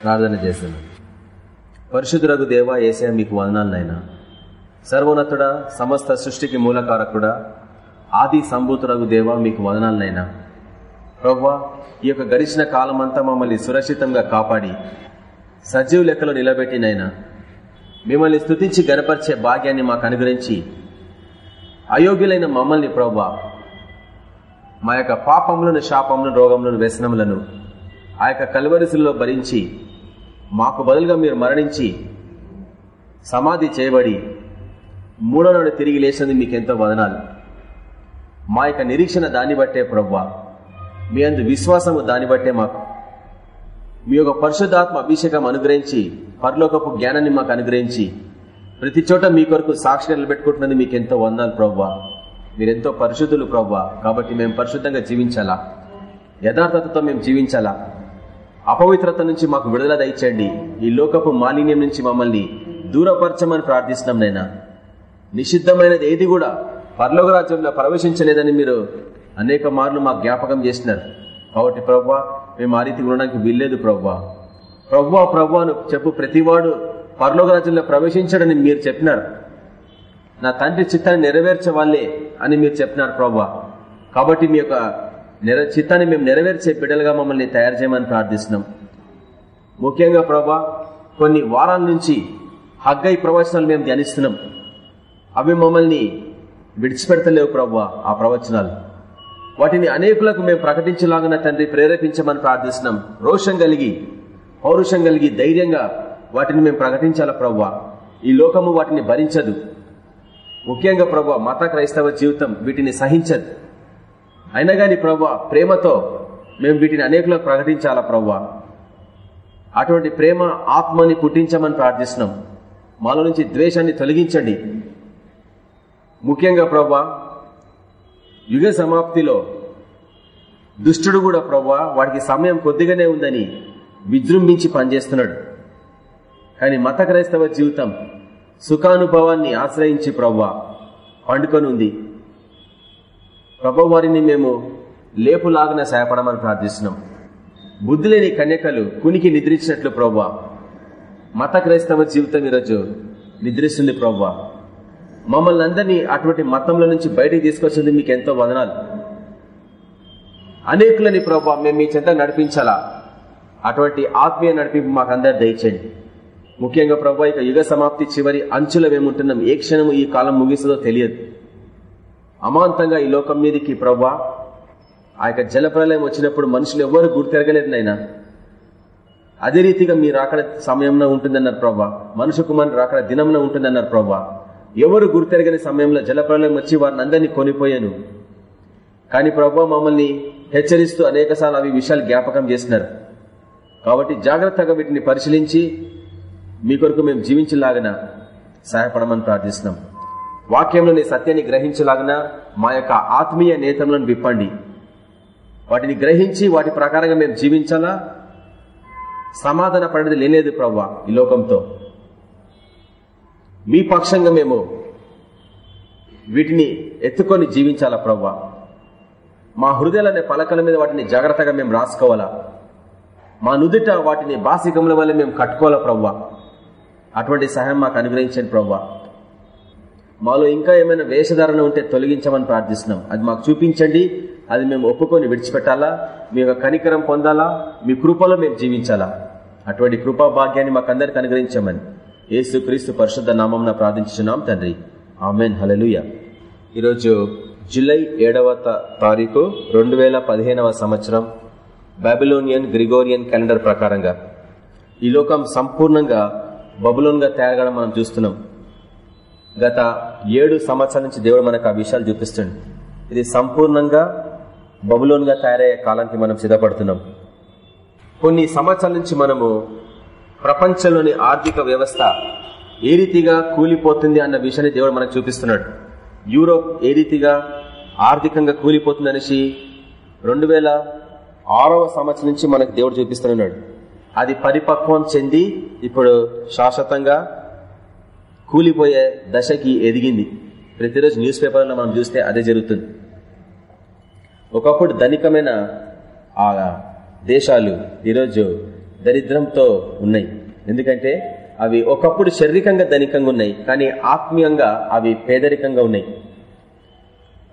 ప్రార్థన చేస్తున్నాను పరిశుద్ధురగు దేవ ఏసే మీకు వదనాలనైనా సర్వోన్నతుడా సమస్త సృష్టికి మూలకారకుడా ఆది సంభూతురగు దేవ మీకు వదనాలనైనా ప్రవ్వా ఈ యొక్క గడిచిన కాలమంతా మమ్మల్ని సురక్షితంగా కాపాడి సజీవ లెక్కలో నిలబెట్టినైనా మిమ్మల్ని స్థుతించి గనపరిచే భాగ్యాన్ని మాకు అనుగ్రహించి అయోగ్యులైన మమ్మల్ని ప్రవ్వా మా యొక్క పాపములను శాపములను రోగములను వ్యసనములను ఆ యొక్క కలువరిశుల్లో భరించి మాకు బదులుగా మీరు మరణించి సమాధి చేయబడి మూడో నాడు తిరిగి లేచినది మీకెంతో వదనాలు. మా యొక్క నిరీక్షణ దాన్ని బట్టే ప్రవ్వా. మీ అందు విశ్వాసము దాన్ని బట్టే మాకు. మీ యొక్క పరిశుద్ధాత్మ అభిషేకం అనుగ్రహించి పరలోకపు జ్ఞానాన్ని మాకు అనుగ్రహించి ప్రతి చోట మీ కొరకు సాక్షి నిలబెట్టుకుంటున్నది మీకు ఎంతో వందాలు ప్రవ్వా. మీరెంతో పరిశుద్ధులు ప్రవ్వా. కాబట్టి మేము పరిశుద్ధంగా జీవించాలా? యథార్థతతో మేము జీవించాలా? అపవిత్రత నుంచి మాకు విడుదల దయచేయండి. ఈ లోకపు మాలిన్యం నుంచి మమ్మల్ని దూరపరచమని ప్రార్థిస్తున్నాం నైనా నిషిద్ధమైనది ఏది కూడా పర్లోక రాజ్యంలో ప్రవేశించలేదని మీరు అనేక మార్లు మాకు జ్ఞాపకం చేసినారు. కాబట్టి ప్రవ్వా మేము ఆ రీతి ఉండడానికి వీల్లేదు ప్రవ్వా. ప్రవ్వా ప్రవ్వాను చెప్పు ప్రతివాడు పర్లోక రాజ్యంలో ప్రవేశించడని మీరు చెప్పినారు. నా తండ్రి చిత్తాన్ని నెరవేర్చవాలే అని మీరు చెప్పినారు ప్రవ్వా. కాబట్టి మీ యొక్క నెర చిత్తాన్ని మేము నెరవేర్చే బిడ్డలుగా మమ్మల్ని తయారు చేయమని ప్రార్థిస్తున్నాం. ముఖ్యంగా ప్రభా కొన్ని వారాల నుంచి హగ్గై ప్రవచనాలు మేము ధ్యానిస్తున్నాం. అవి మమ్మల్ని విడిచిపెడతలేవు ప్రభా ఆ ప్రవచనాలు. వాటిని అనేకులకు మేము ప్రకటించలాగిన తండ్రి ప్రేరేపించమని ప్రార్థిస్తున్నాం. రోషం కలిగి పౌరుషం కలిగి ధైర్యంగా వాటిని మేము ప్రకటించాల ప్రవ్వా ఈ లోకము వాటిని భరించదు. ముఖ్యంగా ప్రభా మత క్రైస్తవ జీవితం వీటిని సహించదు. అయినా కానీ ప్రవ్వా ప్రేమతో మేము వీటిని అనేకులకు ప్రకటించాలా ప్రవ్వా అటువంటి ప్రేమ ఆత్మని పుట్టించమని ప్రార్థిస్తున్నాం. మాలో నుంచి ద్వేషాన్ని తొలగించండి. ముఖ్యంగా ప్రవ్వా యుగ సమాప్తిలో దుష్టుడు కూడా ప్రవ్వా వాడికి సమయం కొద్దిగానే ఉందని విజృంభించి పనిచేస్తున్నాడు. కానీ మత క్రైస్తవ జీవితం సుఖానుభవాన్ని ఆశ్రయించి ప్రవ్వా పండుకొని ఉంది ప్రభు వారిని మేము లేపులాగిన సహాయపడమని ప్రార్థిస్తున్నాం. బుద్ధి లేని కన్యకలు కునికి నిద్రించినట్లు ప్రవ్వా. మత క్రైస్తవ జీవితం ఈరోజు నిద్రిస్తుంది ప్రవ్వా. మమ్మల్ని అందరినీ అటువంటి మతంలో నుంచి బయటికి తీసుకొచ్చింది మీకు ఎంతో వదనాలు. అనేకులని ప్రభావ మేము మీ చెంత నడిపించాలా? అటువంటి ఆత్మీయ నడిపింపు మాకు అందరు దయచేయండి. ముఖ్యంగా ప్రభు ఇక యుగ సమాప్తి చివరి అంచుల మేముంటున్నాం ఏ క్షణము ఈ కాలం ముగిస్తుందో తెలియదు. అమాంతంగా ఈ లోకం మీదకి ప్రవ్వా ఆ యొక్క జలప్రలయం వచ్చినప్పుడు మనుషులు ఎవ్వరు గుర్తెరగలేదు నైనా అదే రీతిగా మీ రాకడ సమయంలో ఉంటుందన్నారు ప్రభా మనుషు కుమార్ రాకడ దినంలో ఉంటుందన్నారు ప్రభా ఎవరు గుర్తెరగని సమయంలో జలప్రలయం వచ్చి వారిని అందరినీ కొనిపోయాను. కానీ ప్రభా మమ్మల్ని హెచ్చరిస్తూ అనేక అవి విషయాలు జ్ఞాపకం చేసినారు. కాబట్టి జాగ్రత్తగా వీటిని పరిశీలించి మీ కొరకు మేము జీవించలాగన సహాయపడమని ప్రార్థిస్తున్నాం. వాక్యంలోని సత్యాన్ని గ్రహించలాగిన మా యొక్క ఆత్మీయ నేతలను విప్పండి. వాటిని గ్రహించి వాటి ప్రకారంగా మేము జీవించాలా? సమాధాన పడేది లేనేది ప్రవ్వా ఈ లోకంతో. మీ పక్షంగా మేము వీటిని ఎత్తుకొని జీవించాలా ప్రవ్వా? మా హృదయాలనే పలకల మీద వాటిని జాగ్రత్తగా మేము రాసుకోవాలా? మా నుదుట వాటిని బాసికముల వల్ల మేము కట్టుకోవాలా ప్రవ్వా? అటువంటి సహాయం మాకు అనుగ్రహించండి ప్రవ్వా. మాలో ఇంకా ఏమైనా వేషధారణ ఉంటే తొలగించమని ప్రార్థిస్తున్నాం. అది మాకు చూపించండి. అది మేము ఒప్పుకొని విడిచిపెట్టాలా? మీ యొక్క కనికరం పొందాలా? మీ కృపలో మేము జీవించాలా? అటువంటి కృపా భాగ్యాన్ని మాకు అందరికి అనుగ్రహించమని ఏసు క్రీస్తు పరిశుద్ధ నామం ప్రార్థించున్నాం తండ్రి. ఆమెన్. హలలుయ ఈరోజు జూలై ఏడవ తారీఖు రెండు వేల పదిహేనవ సంవత్సరం బాబిలోనియన్ గ్రిగోరియన్ క్యాలెండర్ ప్రకారంగా ఈ లోకం సంపూర్ణంగా బబులోన్గా తయారగడం మనం చూస్తున్నాం. గత ఏడు సంవత్సరాల నుంచి దేవుడు మనకు ఆ విషయాలు చూపిస్తుంది ఇది సంపూర్ణంగా బబులోన్గా తయారయ్యే కాలానికి మనం సిద్ధపడుతున్నాం. కొన్ని సంవత్సరాల నుంచి మనము ప్రపంచంలోని ఆర్థిక వ్యవస్థ ఏ రీతిగా కూలిపోతుంది అన్న విషయాన్ని దేవుడు మనకు చూపిస్తున్నాడు. యూరోప్ ఏ రీతిగా ఆర్థికంగా కూలిపోతుంది అనేసి రెండు వేల ఆరవ సంవత్సరం నుంచి మనకు దేవుడు చూపిస్తున్నాడు. అది పరిపక్వం చెంది ఇప్పుడు శాశ్వతంగా కూలిపోయే దశకి ఎదిగింది. ప్రతిరోజు న్యూస్ పేపర్లో మనం చూస్తే అదే జరుగుతుంది. ఒకప్పుడు ధనికమైన ఆ దేశాలు ఈరోజు దరిద్రంతో ఉన్నాయి. ఎందుకంటే అవి ఒకప్పుడు శారీరకంగా ధనికంగా ఉన్నాయి కానీ ఆత్మీయంగా అవి పేదరికంగా ఉన్నాయి.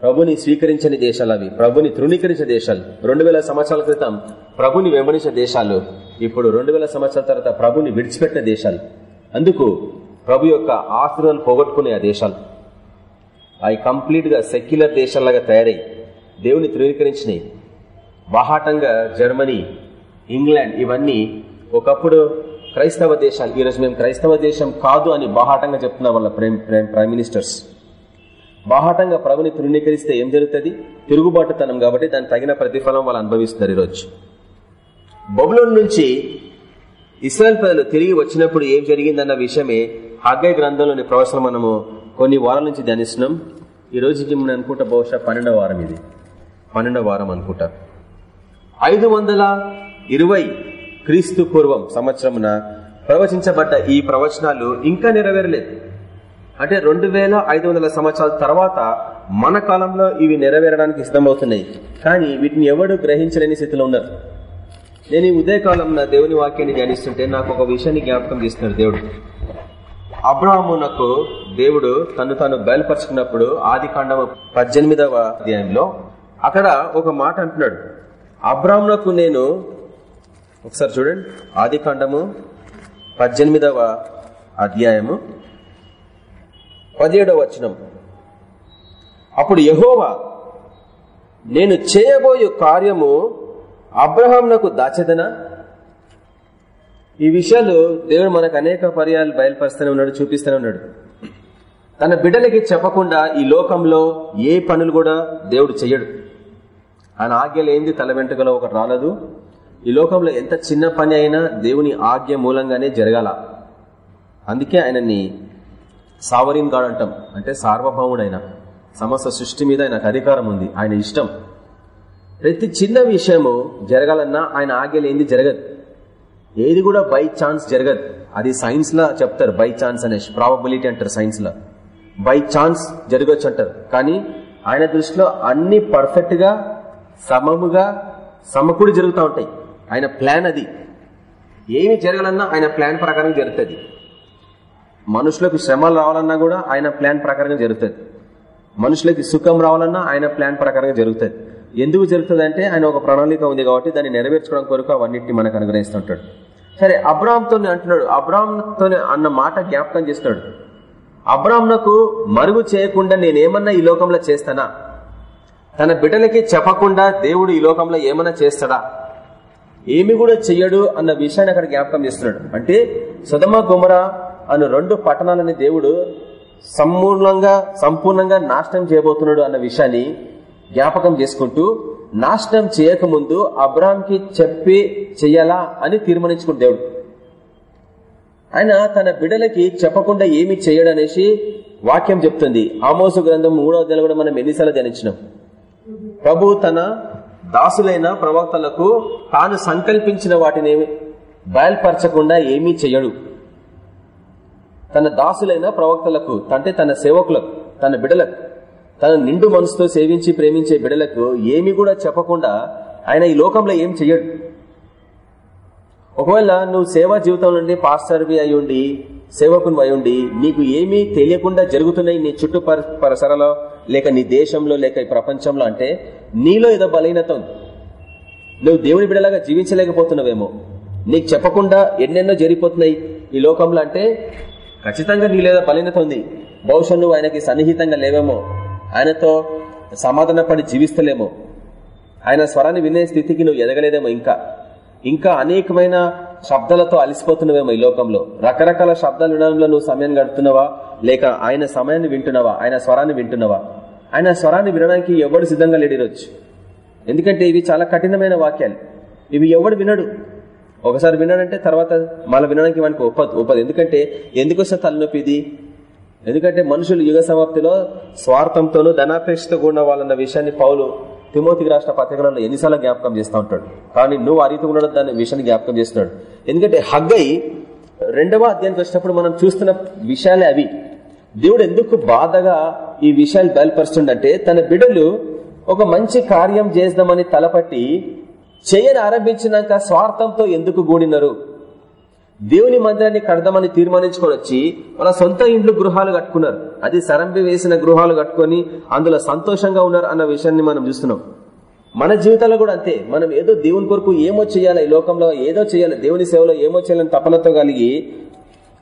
ప్రభుని స్వీకరించని దేశాలు అవి ప్రభుని తృణీకరించే దేశాలు. రెండు వేల సంవత్సరాల క్రితం ప్రభుని వెంబడించిన దేశాలు ఇప్పుడు రెండు వేల సంవత్సరాల తర్వాత ప్రభుని విడిచిపెట్టిన దేశాలు. అందుకు ప్రభు యొక్క ఆశీర్వాదాలు పోగొట్టుకునే ఆ దేశాలు. అవి కంప్లీట్గా సెక్యులర్ దేశాల్లాగా తయారై దేవుని ధృవీకరించినాయి. బాహాటంగా జర్మనీ ఇంగ్లాండ్ ఇవన్నీ ఒకప్పుడు క్రైస్తవ దేశాలు. ఈరోజు మేము క్రైస్తవ దేశం కాదు అని బాహాటంగా చెప్తున్న వాళ్ళ ప్రైమ్ మినిస్టర్స్. బాహాటంగా ప్రభుని తృణీకరిస్తే ఏం జరుగుతుంది? తిరుగుబాటుతనం కాబట్టి దాని తగిన ప్రతిఫలం వాళ్ళు అనుభవిస్తున్నారు ఈరోజు బొబులోన్ నుంచి ఇస్రాయల్ ప్రజలు తిరిగి వచ్చినప్పుడు ఏం జరిగిందన్న విషయమే హగ్గై గ్రంథంలోని ప్రవచనం మనము కొన్ని వారాల నుంచి ధ్యానిస్తున్నాం. ఈ రోజుకి మనం అనుకుంటా బహుశా పన్నెండవ వారం ఇది. పన్నెండవ వారం అనుకుంటా. ఐదు వందల ఇరవై క్రీస్తు పూర్వం సంవత్సరమున ప్రవచించబడ్డ ఈ ప్రవచనాలు ఇంకా నెరవేరలేదు. అంటే రెండు వేల ఐదు వందల సంవత్సరాల తర్వాత మన కాలంలో ఇవి నెరవేరడానికి సిద్ధమవుతున్నాయి. కానీ వీటిని ఎవడు గ్రహించలేని స్థితిలో ఉన్నారు. నేను ఈ ఉదయకాలం నా దేవుని వాక్యాన్ని ధ్యానిస్తుంటే నాకు ఒక విషయాన్ని జ్ఞాపకం చేస్తున్నాడు దేవుడు. అబ్రాహ్మునకు దేవుడు తను తాను బయలుపరుచుకున్నప్పుడు ఆది కాండము పద్దెనిమిదవ అధ్యాయంలో అక్కడ ఒక మాట అంటున్నాడు. అబ్రాహ్మునకు నేను ఒకసారి చూడండి. ఆది కాండము పద్దెనిమిదవ అధ్యాయము పదిహేడవ వచనం. అప్పుడు యహోవా నేను చేయబోయే కార్యము అబ్రహాంనకు దాచెదనా? ఈ విషయాలు దేవుడు మనకు అనేక పర్యాలు బయలుపరుస్తూనే ఉన్నాడు చూపిస్తూనే ఉన్నాడు. తన బిడ్డలకి చెప్పకుండా ఈ లోకంలో ఏ పనులు కూడా దేవుడు చెయ్యడు. ఆయన ఆజ్ఞలు ఏంది? తల వెంటగలో ఒకటి రాలదు. ఈ లోకంలో ఎంత చిన్న పని అయినా దేవుని ఆజ్ఞ మూలంగానే జరగాల. అందుకే ఆయనని సావరిన్ గాడ్ అంటాం. అంటే సార్వభౌముడైన సమస్త సృష్టి మీద ఆయనకు అధికారం ఉంది. ఆయన ఇష్టం. ప్రతి చిన్న విషయము జరగాలన్నా ఆయన ఆజ్ఞలు ఏంది? జరగదు. ఏది కూడా బై ఛాన్స్ జరగదు. అది సైన్స్ లా చెప్తారు బై ఛాన్స్ అనే ప్రాబబిలిటీ అంటారు సైన్స్ లా. బై ఛాన్స్ జరగచ్చు అంటారు. కానీ ఆయన దృష్టిలో అన్ని పర్ఫెక్ట్గా సమముగా సమకూడి జరుగుతూ ఉంటాయి. ఆయన ప్లాన్ అది. ఏమి జరగాలన్నా ఆయన ప్లాన్ ప్రకారం జరుగుతుంది. మనుషులకు శ్రమలు రావాలన్నా కూడా ఆయన ప్లాన్ ప్రకారంగా జరుగుతుంది. మనుషులకి సుఖం రావాలన్నా ఆయన ప్లాన్ ప్రకారంగా జరుగుతుంది. ఎందుకు జరుగుతుంది అంటే ఆయన ఒక ప్రణాళిక ఉంది కాబట్టి దాన్ని నెరవేర్చుకోవడం కొరకు అవన్నిటిని మనకు అనుగ్రహిస్తుంటాడు. సరే అబ్రామ్తో అంటున్నాడు. అబ్రామ్తో అన్న మాట జ్ఞాపకం చేస్తున్నాడు. అబ్రామ్నకు మరుగు చేయకుండా నేనేమన్నా ఈ లోకంలో చేస్తానా? తన బిడ్డలకి చెప్పకుండా దేవుడు ఈ లోకంలో ఏమన్నా చేస్తాడా? ఏమి కూడా చెయ్యడు అన్న విషయాన్ని అక్కడ జ్ఞాపకం చేస్తున్నాడు. అంటే సుధమ గుమర అను రెండు పట్టణాలని దేవుడు సంపూర్ణంగా సంపూర్ణంగా నాశనం చేయబోతున్నాడు అన్న విషయాన్ని జ్ఞాపకం చేసుకుంటూ నాశనం చేయకముందు అబ్రామ్కి చెప్పి చెయ్యాలా అని తీర్మానించుకున్న దేవుడు. ఆయన తన బిడలకి చెప్పకుండా ఏమి చేయడనేసి వాక్యం చెప్తుంది. ఆమోసు గ్రంథం మూడవ నెల కూడా మనం ఎన్నిసార్లు ధ్యానించినాం. ప్రభు తన దాసులైన ప్రవక్తలకు తాను సంకల్పించిన వాటిని బయల్పరచకుండా ఏమీ చెయ్యడు. తన దాసులైన ప్రవక్తలకు అంటే తన సేవకులకు తన బిడలకు తన నిండు మనసుతో సేవించి ప్రేమించే బిడలకు ఏమి కూడా చెప్పకుండా ఆయన ఈ లోకంలో ఏం చెయ్యడు. ఒకవేళ నువ్వు సేవా జీవితం నుండి పాస్టర్వి అయ్యుండి సేవకుని అయ్యుండి నీకు ఏమీ తెలియకుండా జరుగుతున్నాయి నీ చుట్టూ పరిసరలో లేక నీ దేశంలో లేక ఈ ప్రపంచంలో అంటే నీలో ఏదో బలహీనత ఉంది. నువ్వు దేవుని బిడలాగా జీవించలేకపోతున్నావేమో. నీకు చెప్పకుండా ఎన్నెన్నో జరిగిపోతున్నాయి ఈ లోకంలో అంటే ఖచ్చితంగా నీలేదో బలహీనత ఉంది. బహుశా నువ్వు ఆయనకి సన్నిహితంగా లేవేమో. ఆయనతో సమాధాన పడి జీవిస్తలేమో. ఆయన స్వరాన్ని వినే స్థితికి నువ్వు ఎదగలేదేమో ఇంకా. ఇంకా అనేకమైన శబ్దాలతో అలసిపోతున్నావేమో ఈ లోకంలో. రకరకాల శబ్దాలు వినడంలో నువ్వు సమయం గడుపుతున్నావా? లేక ఆయన సమయాన్ని వింటున్నావా? ఆయన స్వరాన్ని వింటున్నావా? ఆయన స్వరాన్ని వినడానికి ఎవడు సిద్ధంగా లేడిరొచ్చు ఎందుకంటే ఇవి చాలా కఠినమైన వాక్యాలు. ఇవి ఎవడు వినడు. ఒకసారి విన్నాడంటే తర్వాత మళ్ళీ వినడానికి వానికి ఒప్పదు ఒప్పదు. ఎందుకంటే ఎందుకు వస్తే తలనొప్పి ఇది ఎందుకంటే మనుషులు యుగ సమాప్తిలో స్వార్థంతోనూ ధనాపేక్షతో కూడిన వాళ్ళన్న విషయాన్ని పౌలు తిమోతికి రాష్ట్ర పత్రికలలో ఎన్నిసార్లు జ్ఞాపకం చేస్తూ ఉంటాడు. కానీ నువ్వు ఆ రీతి ఉండడం దాని విషయాన్ని జ్ఞాపకం చేస్తున్నాడు. ఎందుకంటే హగ్గై రెండవ అధ్యాయానికి వచ్చినప్పుడు మనం చూస్తున్న విషయాలే అవి. దేవుడు ఎందుకు బాధగా ఈ విషయాలు బయలుపరుస్తుండంటే తన బిడ్డలు ఒక మంచి కార్యం చేద్దామని తలపట్టి చేయని ఆరంభించినాక స్వార్థంతో ఎందుకు గూడినరు దేవుని మందిరాన్ని కడదామని తీర్మానించుకొని వచ్చి వాళ్ళ సొంత ఇండ్లు గృహాలు కట్టుకున్నారు. అది సరంబి వేసిన గృహాలు కట్టుకొని అందులో సంతోషంగా ఉన్నారు అన్న విషయాన్ని మనం చూస్తున్నాం. మన జీవితాల్లో కూడా అంతే. మనం ఏదో దేవుని కొరకు ఏమో చేయాలి ఈ లోకంలో ఏదో చేయాలి దేవుని సేవలో ఏమో చేయాలని తపనతో కలిగి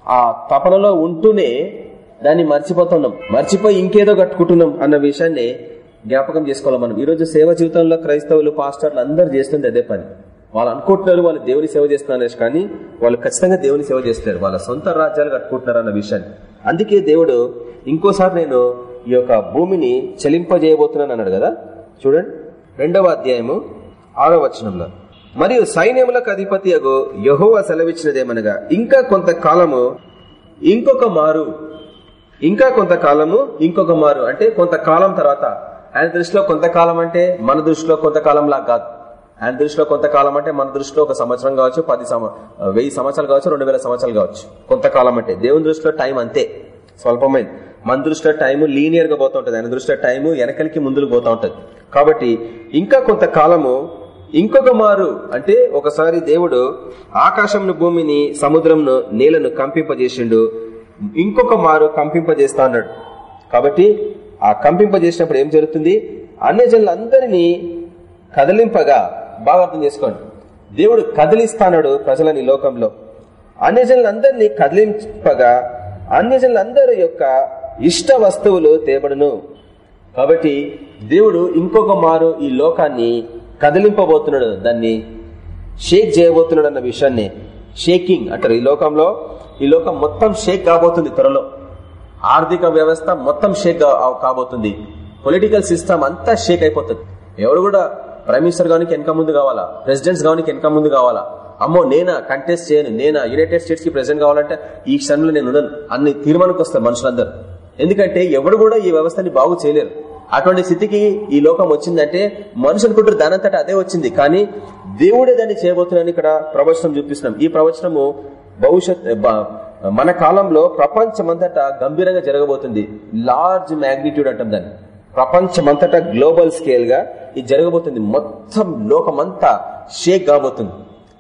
ఆ తపనలో ఉంటూనే దాన్ని మర్చిపోతున్నాం. మర్చిపోయి ఇంకేదో కట్టుకుంటున్నాం అన్న విషయాన్ని జ్ఞాపకం చేసుకోవాలి మనం. ఈరోజు సేవ జీవితంలో క్రైస్తవులు పాస్టర్లు అందరు చేస్తుంది అదే పని. వాళ్ళు అనుకుంటున్నారు వాళ్ళు దేవుని సేవ చేస్తున్నారు కానీ వాళ్ళు ఖచ్చితంగా దేవుని సేవ చేస్తారు వాళ్ళ సొంత రాజ్యాలు కట్టుకుంటున్నారు అన్న విషయాన్ని. అందుకే దేవుడు ఇంకోసారి నేను ఈ యొక్క భూమిని చెలింపజేయబోతున్నాను అన్నాడు కదా? చూడండి. రెండవ అధ్యాయము ఆరో వచనంలో. మరియు సైన్యములకు అధిపతి అగు యహోవ సెలవిచ్చినదేమనగా ఇంకా కొంతకాలము ఇంకొక మారు ఇంకా కొంతకాలము ఇంకొక మారు అంటే కొంతకాలం తర్వాత. ఆయన దృష్టిలో కొంతకాలం అంటే మన దృష్టిలో కొంతకాలం లాగా కాదు. ఆయన దృష్టిలో కొంతకాలం అంటే మన దృష్టిలో ఒక సంవత్సరం కావచ్చు పది వెయ్యి సంవత్సరాలు కావచ్చు రెండు వేల సంవత్సరాలు కావచ్చు. కొంతకాలం అంటే దేవుని దృష్టిలో టైం అంతే. స్వల్పమైంది. మన దృష్టిలో టైం లీనియర్గా పోతా ఉంటుంది. ఆయన దృష్టిలో టైం వెనకలికి ముందుకు పోతా ఉంటుంది. కాబట్టి ఇంకా కొంతకాలము ఇంకొక మారు అంటే ఒకసారి దేవుడు ఆకాశంను భూమిని సముద్రంను నేలను కంపింపజేసిండు. ఇంకొక మారు కంపింపజేస్తా అన్నాడు. కాబట్టి ఆ కంపింపజేసినప్పుడు ఏం జరుగుతుంది? అన్యజనులందరినీ కదిలింపగా బాగా అర్థం చేసుకోండి. దేవుడు కదిలిస్తాడు ప్రజలని లోకంలో. అన్యజనులందరినీ కదిలింపగా అన్యజనులందరి యొక్క ఇష్ట వస్తువులు తేబడును. కాబట్టి దేవుడు ఇంకొక మారు ఈ లోకాన్ని కదిలింపబోతున్నాడు. దాన్ని షేక్ చేయబోతున్నాడు అన్న విషయాన్ని. షేకింగ్ అంటారు ఈ లోకంలో. ఈ లోకం మొత్తం షేక్ కాబోతుంది త్వరలో. ఆర్థిక వ్యవస్థ మొత్తం షేక్ కాబోతుంది. పొలిటికల్ సిస్టమ్ అంతా షేక్ అయిపోతుంది. ఎవరు కూడా ప్రైమ్ మినిస్టర్ గానికి వెనక ముందు కావాలా? ప్రెసిడెంట్స్ గానికి వెనక ముందు కావాలా? అమ్మో నేనా కంటెస్ట్ చేయను నేనా యునైటెడ్ స్టేట్స్కి ప్రెసిడెంట్ కావాలంటే ఈ క్షణంలో నేను ఉండను. అన్ని తీర్మానికి వస్తారు మనుషులందరూ. ఎందుకంటే ఎవడు కూడా ఈ వ్యవస్థని బాగు చేయలేరు. అటువంటి స్థితికి ఈ లోకం వచ్చిందంటే మనుషు అనుకుంటారు దానంతటా అదే వచ్చింది. కానీ దేవుడే దాన్ని చేయబోతున్నాను ఇక్కడ ప్రవచనం చూపిస్తున్నాం. ఈ ప్రవచనము భవిష్యత్ మన కాలంలో ప్రపంచమంతటా గంభీరంగా జరగబోతుంది. లార్జ్ మ్యాగ్నిట్యూడ్ అంటాం దాన్ని. ప్రపంచమంతటా గ్లోబల్ స్కేల్గా ఇది జరగబోతుంది మొత్తం లోకమంతా షేక్ కాబోతుంది.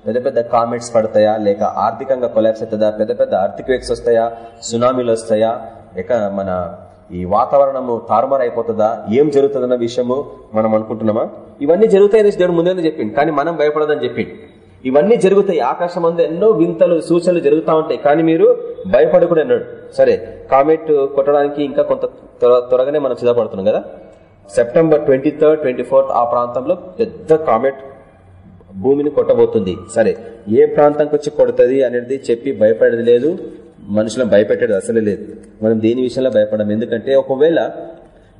పెద్ద పెద్ద కామెంట్స్ పడతాయా? లేక ఆర్థికంగా కొలాబ్స్ అవుతుందా? పెద్ద పెద్ద ఆర్థిక్వేక్స్ వస్తాయా? సునామీలు వస్తాయా? లేక మన ఈ వాతావరణము తారుమారు అయిపోతుందా ఏం జరుగుతుందన్న విషయము మనం అనుకుంటున్నామా? ఇవన్నీ జరుగుతాయని దేవుడు ముందే చెప్పింది కానీ మనం భయపడదని చెప్పింది ఇవన్నీ జరుగుతాయి. ఆకాశం అందు ఎన్నో వింతలు సూచనలు జరుగుతూ ఉంటాయి. కానీ మీరు భయపడకుండా అన్నాడు. సరే కామెంట్ కొట్టడానికి ఇంకా కొంత త్వరగానే మనం సిద్ధపడుతున్నాం కదా? September twenty third twenty fourth ఆ ప్రాంతంలో పెద్ద కామెంట్ భూమిని కొట్టబోతుంది. సరే ఏ ప్రాంతంకి వచ్చి కొడుతుంది అనేది చెప్పి భయపడేది లేదు. మనుషులను భయపెట్టేది అసలే లేదు. మనం దేని విషయంలో భయపడం ఎందుకంటే ఒకవేళ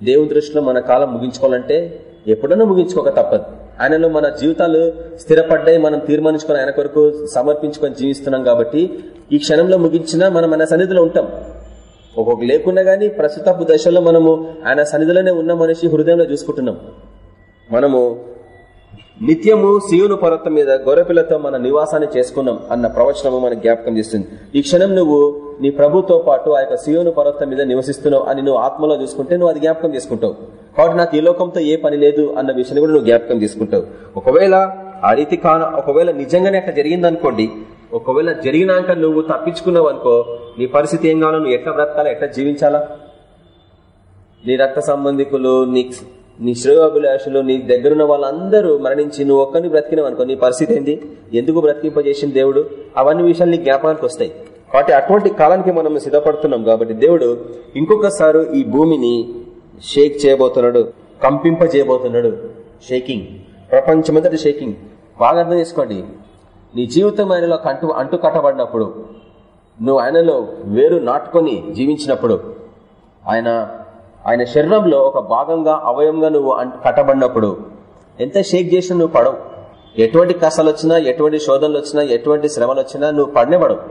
దేవుని దృష్టిలో మన కాలం ముగించుకోవాలంటే ఎప్పుడన్నా ముగించుకోక తప్పదు. ఆయనలో మన జీవితాలు స్థిరపడ్డాయి మనం తీర్మానించుకొని ఆయన కొరకు సమర్పించుకొని జీవిస్తున్నాం కాబట్టి ఈ క్షణంలో ముగించినా మనం మన సన్నిధిలో ఉంటాం. ఒక్కొక్క లేకున్నా గానీ ప్రస్తుతపు దశలో మనము ఆయన సన్నిధిలోనే ఉన్న మనిషి హృదయంలో చూసుకుంటున్నాం. మనము నిత్యము శివును పర్వతం మీద గొర్రెపిల్లతో మన నివాసాన్ని చేసుకున్నాం అన్న ప్రవచనము మన జ్ఞాపకం చేస్తుంది. ఈ క్షణం నువ్వు నీ ప్రభుతో పాటు ఆ యొక్క సియోను పర్వతం మీద నివసిస్తున్నావు అని నువ్వు ఆత్మలో చూసుకుంటే నువ్వు అది జ్ఞాపకం చేసుకుంటావు. కాబట్టి నాకు ఈ లోకంతో ఏ పని లేదు అన్న విషయాన్ని కూడా నువ్వు జ్ఞాపకం తీసుకుంటావు ఒకవేళ ఆ రీతి కాను ఒకవేళ నిజంగానే అట్లా జరిగిందనుకోండి ఒకవేళ జరిగినాక నువ్వు తప్పించుకున్నావు అనుకో నీ పరిస్థితి ఏం కావాలో నువ్వు ఎట్లా బ్రతకాలా ఎట్లా జీవించాలా? నీ రక్త సంబంధికులు నీ నీ శ్రేయోభిలాషులు నీ దగ్గరున్న వాళ్ళందరూ మరణించి నువ్వు ఒక్కరిని బ్రతికినావు అనుకో నీ పరిస్థితి ఏంది? ఎందుకు బ్రతికింపజేసిన దేవుడు? అవన్నీ విషయాలు నీ జ్ఞాపకానికి వస్తాయి. కాబట్టి అటువంటి కాలానికి మనం సిద్ధపడుతున్నాం కాబట్టి దేవుడు ఇంకొకసారి ఈ భూమిని షేక్ చేయబోతున్నాడు కంపింపజేయబోతున్నాడు. షేకింగ్. ప్రపంచమంతటి షేకింగ్. బాగా అర్థం చేసుకోండి. నీ జీవితం ఆయనలో కంటు అంటు కట్టబడినప్పుడు నువ్వు ఆయనలో వేరు నాటుకొని జీవించినప్పుడు ఆయన ఆయన శరీరంలో ఒక భాగంగా అవయంగా నువ్వు కట్టబడినప్పుడు ఎంత షేక్ చేసినా నువ్వు పడవు. ఎటువంటి కష్టాలు వచ్చినా ఎటువంటి శోధనలు వచ్చినా ఎటువంటి శ్రమలు వచ్చినా నువ్వు పడనే పడవు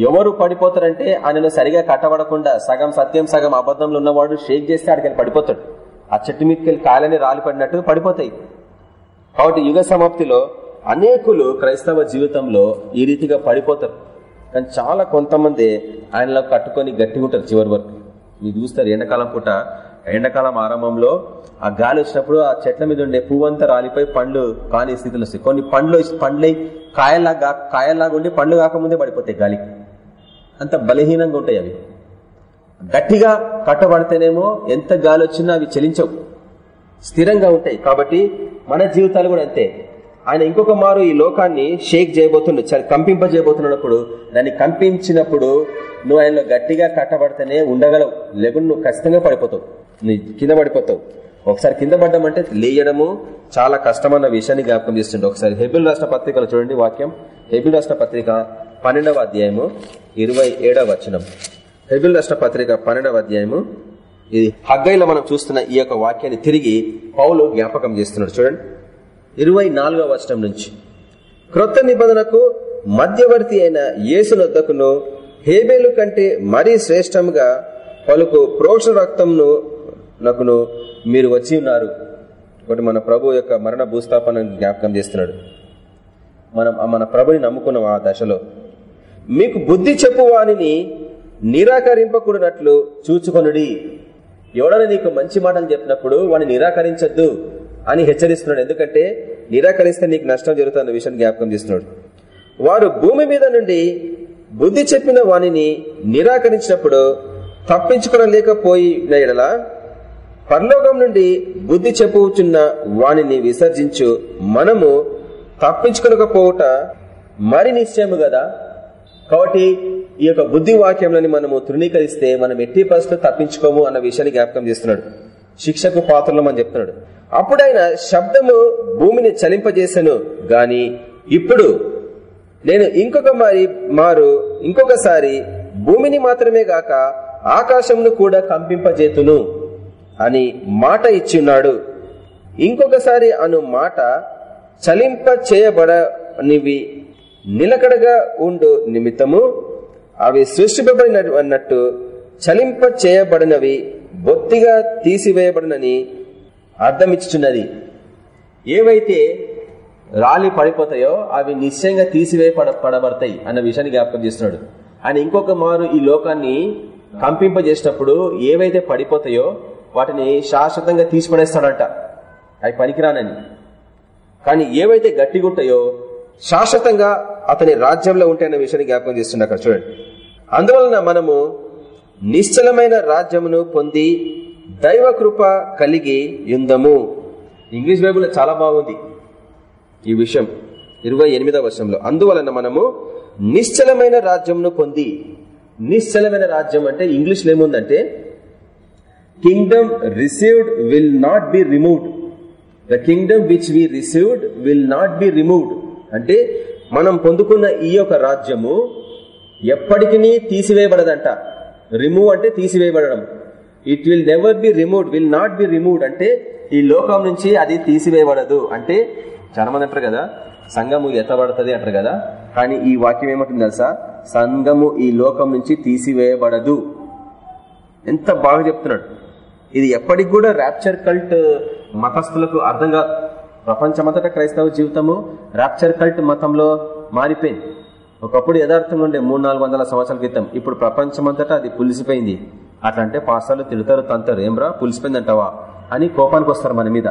ఎవరు పడిపోతారంటే ఆయనను సరిగా కట్టబడకుండా సగం సత్యం సగం అబద్ధంలో ఉన్నవాడు షేక్ చేస్తే ఆడికి పడిపోతాడు. ఆ చెట్టు మీదకి కాలని రాలి రాలిపడినట్టు పడిపోతాయి. కాబట్టి యుగ సమాప్తిలో అనేకులు క్రైస్తవ జీవితంలో ఈ రీతిగా పడిపోతారు. కానీ చాలా కొంతమంది ఆయనలో కట్టుకొని గట్టిగా ఉంటారు చివరి వరకు. మీరు చూస్తారు ఎండాకాలం పూట ఎండాకాలం ఆరంభంలో ఆ గాలి వచ్చినప్పుడు ఆ చెట్ల మీద ఉండే పువ్వంతా రాలిపోయి పండ్లు కాని స్థితిలో వస్తాయి. కొన్ని పండ్లు పండ్లై కాయల్లాగా కాయల్లాగా ఉండి పండ్లు కాకముందే పడిపోతాయి గాలికి అంత బలహీనంగా ఉంటాయి అవి. గట్టిగా కట్టబడితేనేమో ఎంత గాలి వచ్చినా అవి చెలించవు. స్థిరంగా ఉంటాయి. కాబట్టి మన జీవితాలు కూడా అంతే. ఆయన ఇంకొక మారు ఈ లోకాన్ని షేక్ చేయబోతున్నాడు కంపింప చేయబోతున్నప్పుడు దాన్ని కంపించినప్పుడు నువ్వు ఆయనలో గట్టిగా కట్టబడితేనే ఉండగలవు. లేకుండా నువ్వు ఖచ్చితంగా పడిపోతావు. నీ కింద పడిపోతావు. ఒకసారి కింద పడ్డామంటే లేయడము చాలా కష్టమన్న విషయాన్ని జ్ఞాపకం చేస్తుండే. ఒకసారి హెబిల్ రాష్ట్ర పత్రికలు చూడండి వాక్యం. హెబిల్ రాష్ట్ర పత్రిక పన్నెండవ అధ్యాయము ఇరవై వచనం. హెబిల్ రాష్ట్ర పత్రిక పన్నెండవ అధ్యాయము ఇది హగ్గైలో మనం చూస్తున్న ఈ యొక్క వాక్యాన్ని తిరిగి పౌలు జ్ఞాపకం చేస్తున్నాడు. చూడండి. ఇరవై నాలుగవ వచనం నుంచి. క్రొత్త నిబంధనకు మధ్యవర్తి అయిన యేసునొద్దకును హేబేలు కంటే మరీ శ్రేష్టంగా పలుకు ప్రోక్ష రక్తంను నకును మీరు వచ్చి ఉన్నారు. ఒకటి మన ప్రభు యొక్క మరణ భూస్థాపన జ్ఞాపకం చేస్తున్నాడు. మనం మన ప్రభుని నమ్ముకున్నాం ఆ దశలో. మీకు బుద్ధి చెప్పు వాణిని నిరాకరింపకూడనట్లు చూచుకొనుడి. ఎవడని నీకు మంచి మాటలు చెప్పినప్పుడు వాడిని నిరాకరించద్దు. అని హెచ్చరిస్తున్నాడు. ఎందుకంటే నిరాకరిస్తే నీకు నష్టం జరుగుతున్న విషయాన్ని జ్ఞాపకం చేస్తున్నాడు. వారు భూమి మీద నుండి బుద్ధి చెప్పిన వానిని నిరాకరించినప్పుడు తప్పించుకోలేకపోయిన ఎడలా పరలోకం నుండి బుద్ధి చెప్పుచున్న వానిని విసర్జించు మనము తప్పించుకోలేకపోవట మరి నిశ్చయము కదా కాబట్టి ఈ యొక్క బుద్ధి వాక్యంలోని మనము తృణీకరిస్తే మనం ఎట్టి పరిస్థితులు తప్పించుకోము అన్న విషయాన్ని జ్ఞాపకం చేస్తున్నాడు. శిక్షకు పాత్రలం అని చెప్తున్నాడు. అప్పుడైన శబ్దము భూమిని చలింపజేసను గాని ఇప్పుడు నేను ఇంకొక మరి మారు ఇంకొకసారి భూమిని మాత్రమే గాక ఆకాశంను కూడా కంపింపజేతును అని మాట ఇచ్చిన్నాడు. ఇంకొకసారి అను మాట చలింప చేయబడనివి నిలకడగా ఉండు నిమిత్తము. అవి సృష్టిపబడినట్టు చలింప చేయబడినవి బొత్తిగా తీసివేయబడినని అర్థమిచ్చుచున్నది. ఏవైతే రాలి పడిపోతాయో అవి నిశ్చయంగా తీసివేయ పడబడతాయి అన్న విషయాన్ని జ్ఞాపకం చేస్తున్నాడు. ఆయన ఇంకొక మారు ఈ లోకాన్ని కంపింపజేసినప్పుడు ఏవైతే పడిపోతాయో వాటిని శాశ్వతంగా తీసిపడేస్తాడంట. అవి పనికిరానని. కానీ ఏవైతే గట్టిగుంటాయో శాశ్వతంగా అతని రాజ్యంలో ఉంటాయన్న విషయాన్ని జ్ఞాపకం చేస్తున్నాడు అక్కడ చూడండి. అందువలన మనము నిశ్చలమైన రాజ్యమును పొంది దైవ కృప కలిగి యుందము. ఇంగ్లీష్ బైబుల్ చాలా బాగుంది ఈ విషయం. ఇరవై ఎనిమిదవ వర్షంలో అందువలన మనము నిశ్చలమైన రాజ్యంను పొంది నిశ్చలమైన రాజ్యం అంటే ఇంగ్లీష్ ఏముందంటే kingdom received will not be removed. The kingdom which we received will not be removed. అంటే మనం పొందుకున్న ఈ యొక్క రాజ్యము ఎప్పటికీ తీసివేయబడదంట. రిమూవ్ అంటే తీసివేయబడడం. It will never be removed will not be removed అంటే ఈ లోకం నుంచి అది తీసివేయబడదు. అంటే చాలా మంది అంటారు కదా సంఘము ఎత్తబడుతుంది అంటారు కదా కానీ ఈ వాక్యం ఏమంటుంది తెలుసా? సంఘము ఈ లోకం నుంచి తీసివేయబడదు. ఎంత బాగా చెప్తున్నాడు. ఇది ఎప్పటికి కూడా ర్యాప్చర్ కల్ట్ మతస్థులకు అర్థం కాదు. ప్రపంచమంతటా క్రైస్తవ జీవితము ర్యాప్చర్ కల్ట్ మతంలో మారిపోయింది. ఒకప్పుడు యథార్థంగా ఉండే మూడు నాలుగు వందల సంవత్సరాల క్రితం ఇప్పుడు ప్రపంచమంతటా అది పులిసిపోయింది. అట్లా అంటే పాసాలు తిడతారు తంతారు ఏమ్రా పులిసిపోయిందంటావా? అని కోపానికి వస్తారు మన మీద.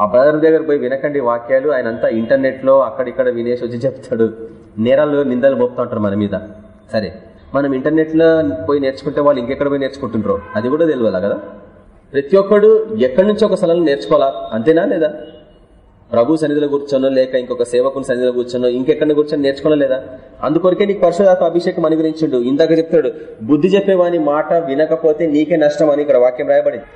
ఆ బ్రదర్ దగ్గర పోయి వినకండి వాక్యాలు ఆయన అంతా ఇంటర్నెట్లో అక్కడిక్కడ వినేసి వచ్చి చెప్తాడు. నేరాలు నిందలు మోపుతా ఉంటారు మన మీద. సరే మనం ఇంటర్నెట్లో పోయి నేర్చుకుంటే వాళ్ళు ఇంకెక్కడ పోయి నేర్చుకుంటుండ్రో? అది కూడా తెలియాలా కదా? ప్రతి ఒక్కడు ఎక్కడి నుంచి ఒక స్థలంలో నేర్చుకోవాలా? అంతేనా లేదా? ప్రభు సన్నిధిలో కూర్చొనో లేక ఇంకొక సేవకుని సన్నిధిలో కూర్చొనో ఇంకెక్కడ కూర్చొని నేర్చుకోలేదా అందుకొరకే నీకు పరిశుధాత్మ అభిషేకం అనుగ్రహించుడు ఇందాక చెప్తాడు బుద్ధి చెప్పేవాని మాట వినకపోతే నీకే నష్టం అని ఇక్కడ వాక్యం రాయబడింది.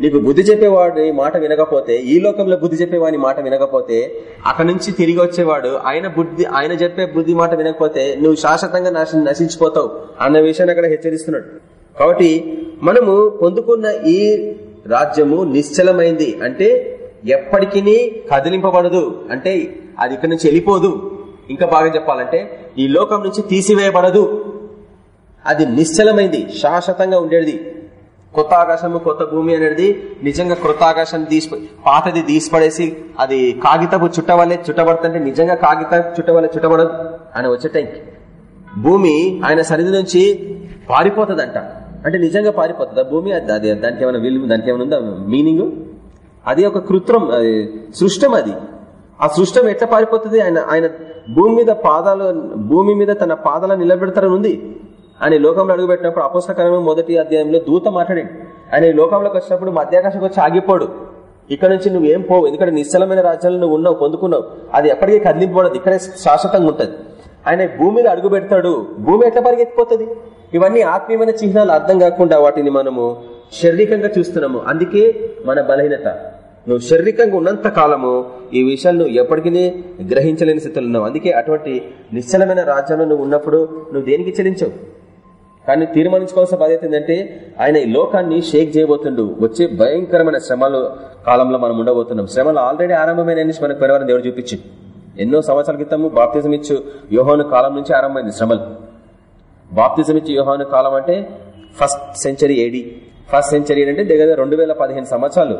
నీకు బుద్ధి చెప్పేవాడు మాట వినకపోతే ఈ లోకంలో బుద్ధి చెప్పేవాని మాట వినకపోతే అక్కడి నుంచి తిరిగి వచ్చేవాడు ఆయన బుద్ధి ఆయన చెప్పే బుద్ధి మాట వినకపోతే నువ్వు శాశ్వతంగా నశించిపోతావు అన్న విషయాన్ని అక్కడ హెచ్చరిస్తున్నాడు. కాబట్టి మనము పొందుకున్న ఈ రాజ్యము నిశ్చలమైంది. అంటే ఎప్పటికీ కదిలింపబడదు. అంటే అది ఇక్కడి నుంచి వెళ్ళిపోదు. ఇంకా బాగా చెప్పాలంటే ఈ లోకం నుంచి తీసివేయబడదు. అది నిశ్చలమైంది. శాశ్వతంగా ఉండేది. కొత్త ఆకాశము కొత్త భూమి అనేది నిజంగా కొత్త ఆకాశం తీసి పాతది తీసిపడేసి అది కాగితపు చుట్టవల్లే చుట్టబడుతుంటే నిజంగా కాగిత చుట్టవల్లే చుట్టబడదు అని వచ్చే టైంకి భూమి ఆయన సన్నిధి నుంచి పారిపోతుందంట. అంటే నిజంగా పారిపోతుందా? భూమి అది దానికి ఏమైనా విలువ దానికి ఏమైనా ఉందా? మీనింగ్? అది ఒక కృత్రం అది సృష్టం అది. ఆ సృష్టం ఎట్లా పారిపోతుంది? ఆయన ఆయన భూమి మీద పాదాలు భూమి మీద తన పాదాలను నిలబెడతారని ఉంది ఆయన ఈ లోకంలో అడుగుపెట్టినప్పుడు అపోస్తకరమైన మొదటి అధ్యాయంలో దూత మాట్లాడండి. ఆయన ఈ లోకంలోకి వచ్చినప్పుడు మధ్యాకాశంకి వచ్చి ఆగిపోడు. ఇక్కడ నుంచి నువ్వు ఏం పోవు. ఎందుకంటే నిశ్చలమైన రాజ్యాలు నువ్వు ఉన్నావు పొందుకున్నావు. అది ఎప్పటికీ కదిలింపబడదు. ఇక్కడే శాశ్వతంగా ఉంటుంది. ఆయన భూమి మీద అడుగు పెడతాడు భూమి ఎట్లా పరిగెత్తిపోతుంది? ఇవన్నీ ఆత్మీయమైన చిహ్నాలు అర్థం కాకుండా వాటిని మనము శారీరకంగా చూస్తున్నాము. అందుకే మన బలహీనత. నువ్వు శారీరకంగా ఉన్నంత కాలము ఈ విషయాలు నువ్వు ఎప్పటికీ గ్రహించలేని స్థితిలో ఉన్నావు. అందుకే అటువంటి నిశ్చలమైన రాజ్యంలో నువ్వు ఉన్నప్పుడు నువ్వు దేనికి చెల్లించవు? కానీ తీర్మానించుకోవాల్సిన బాధ్యత ఏంటంటే ఆయన ఈ లోకాన్ని షేక్ చేయబోతుండు. వచ్చే భయంకరమైన శ్రమలు కాలంలో మనం ఉండబోతున్నాం. శ్రమలు ఆల్రెడీ ఆరంభమైన మనకు పరివారం దేవుడు చూపించి ఎన్నో సంవత్సరాల క్రితము బాప్తిజం ఇచ్చు యోహాను కాలం నుంచి ఆరంభమైంది శ్రమలు. బాప్తిజం ఇచ్చి యోహాను కాలం అంటే first century AD first century అంటే దగ్గర రెండు వేల పదిహేను సంవత్సరాలు.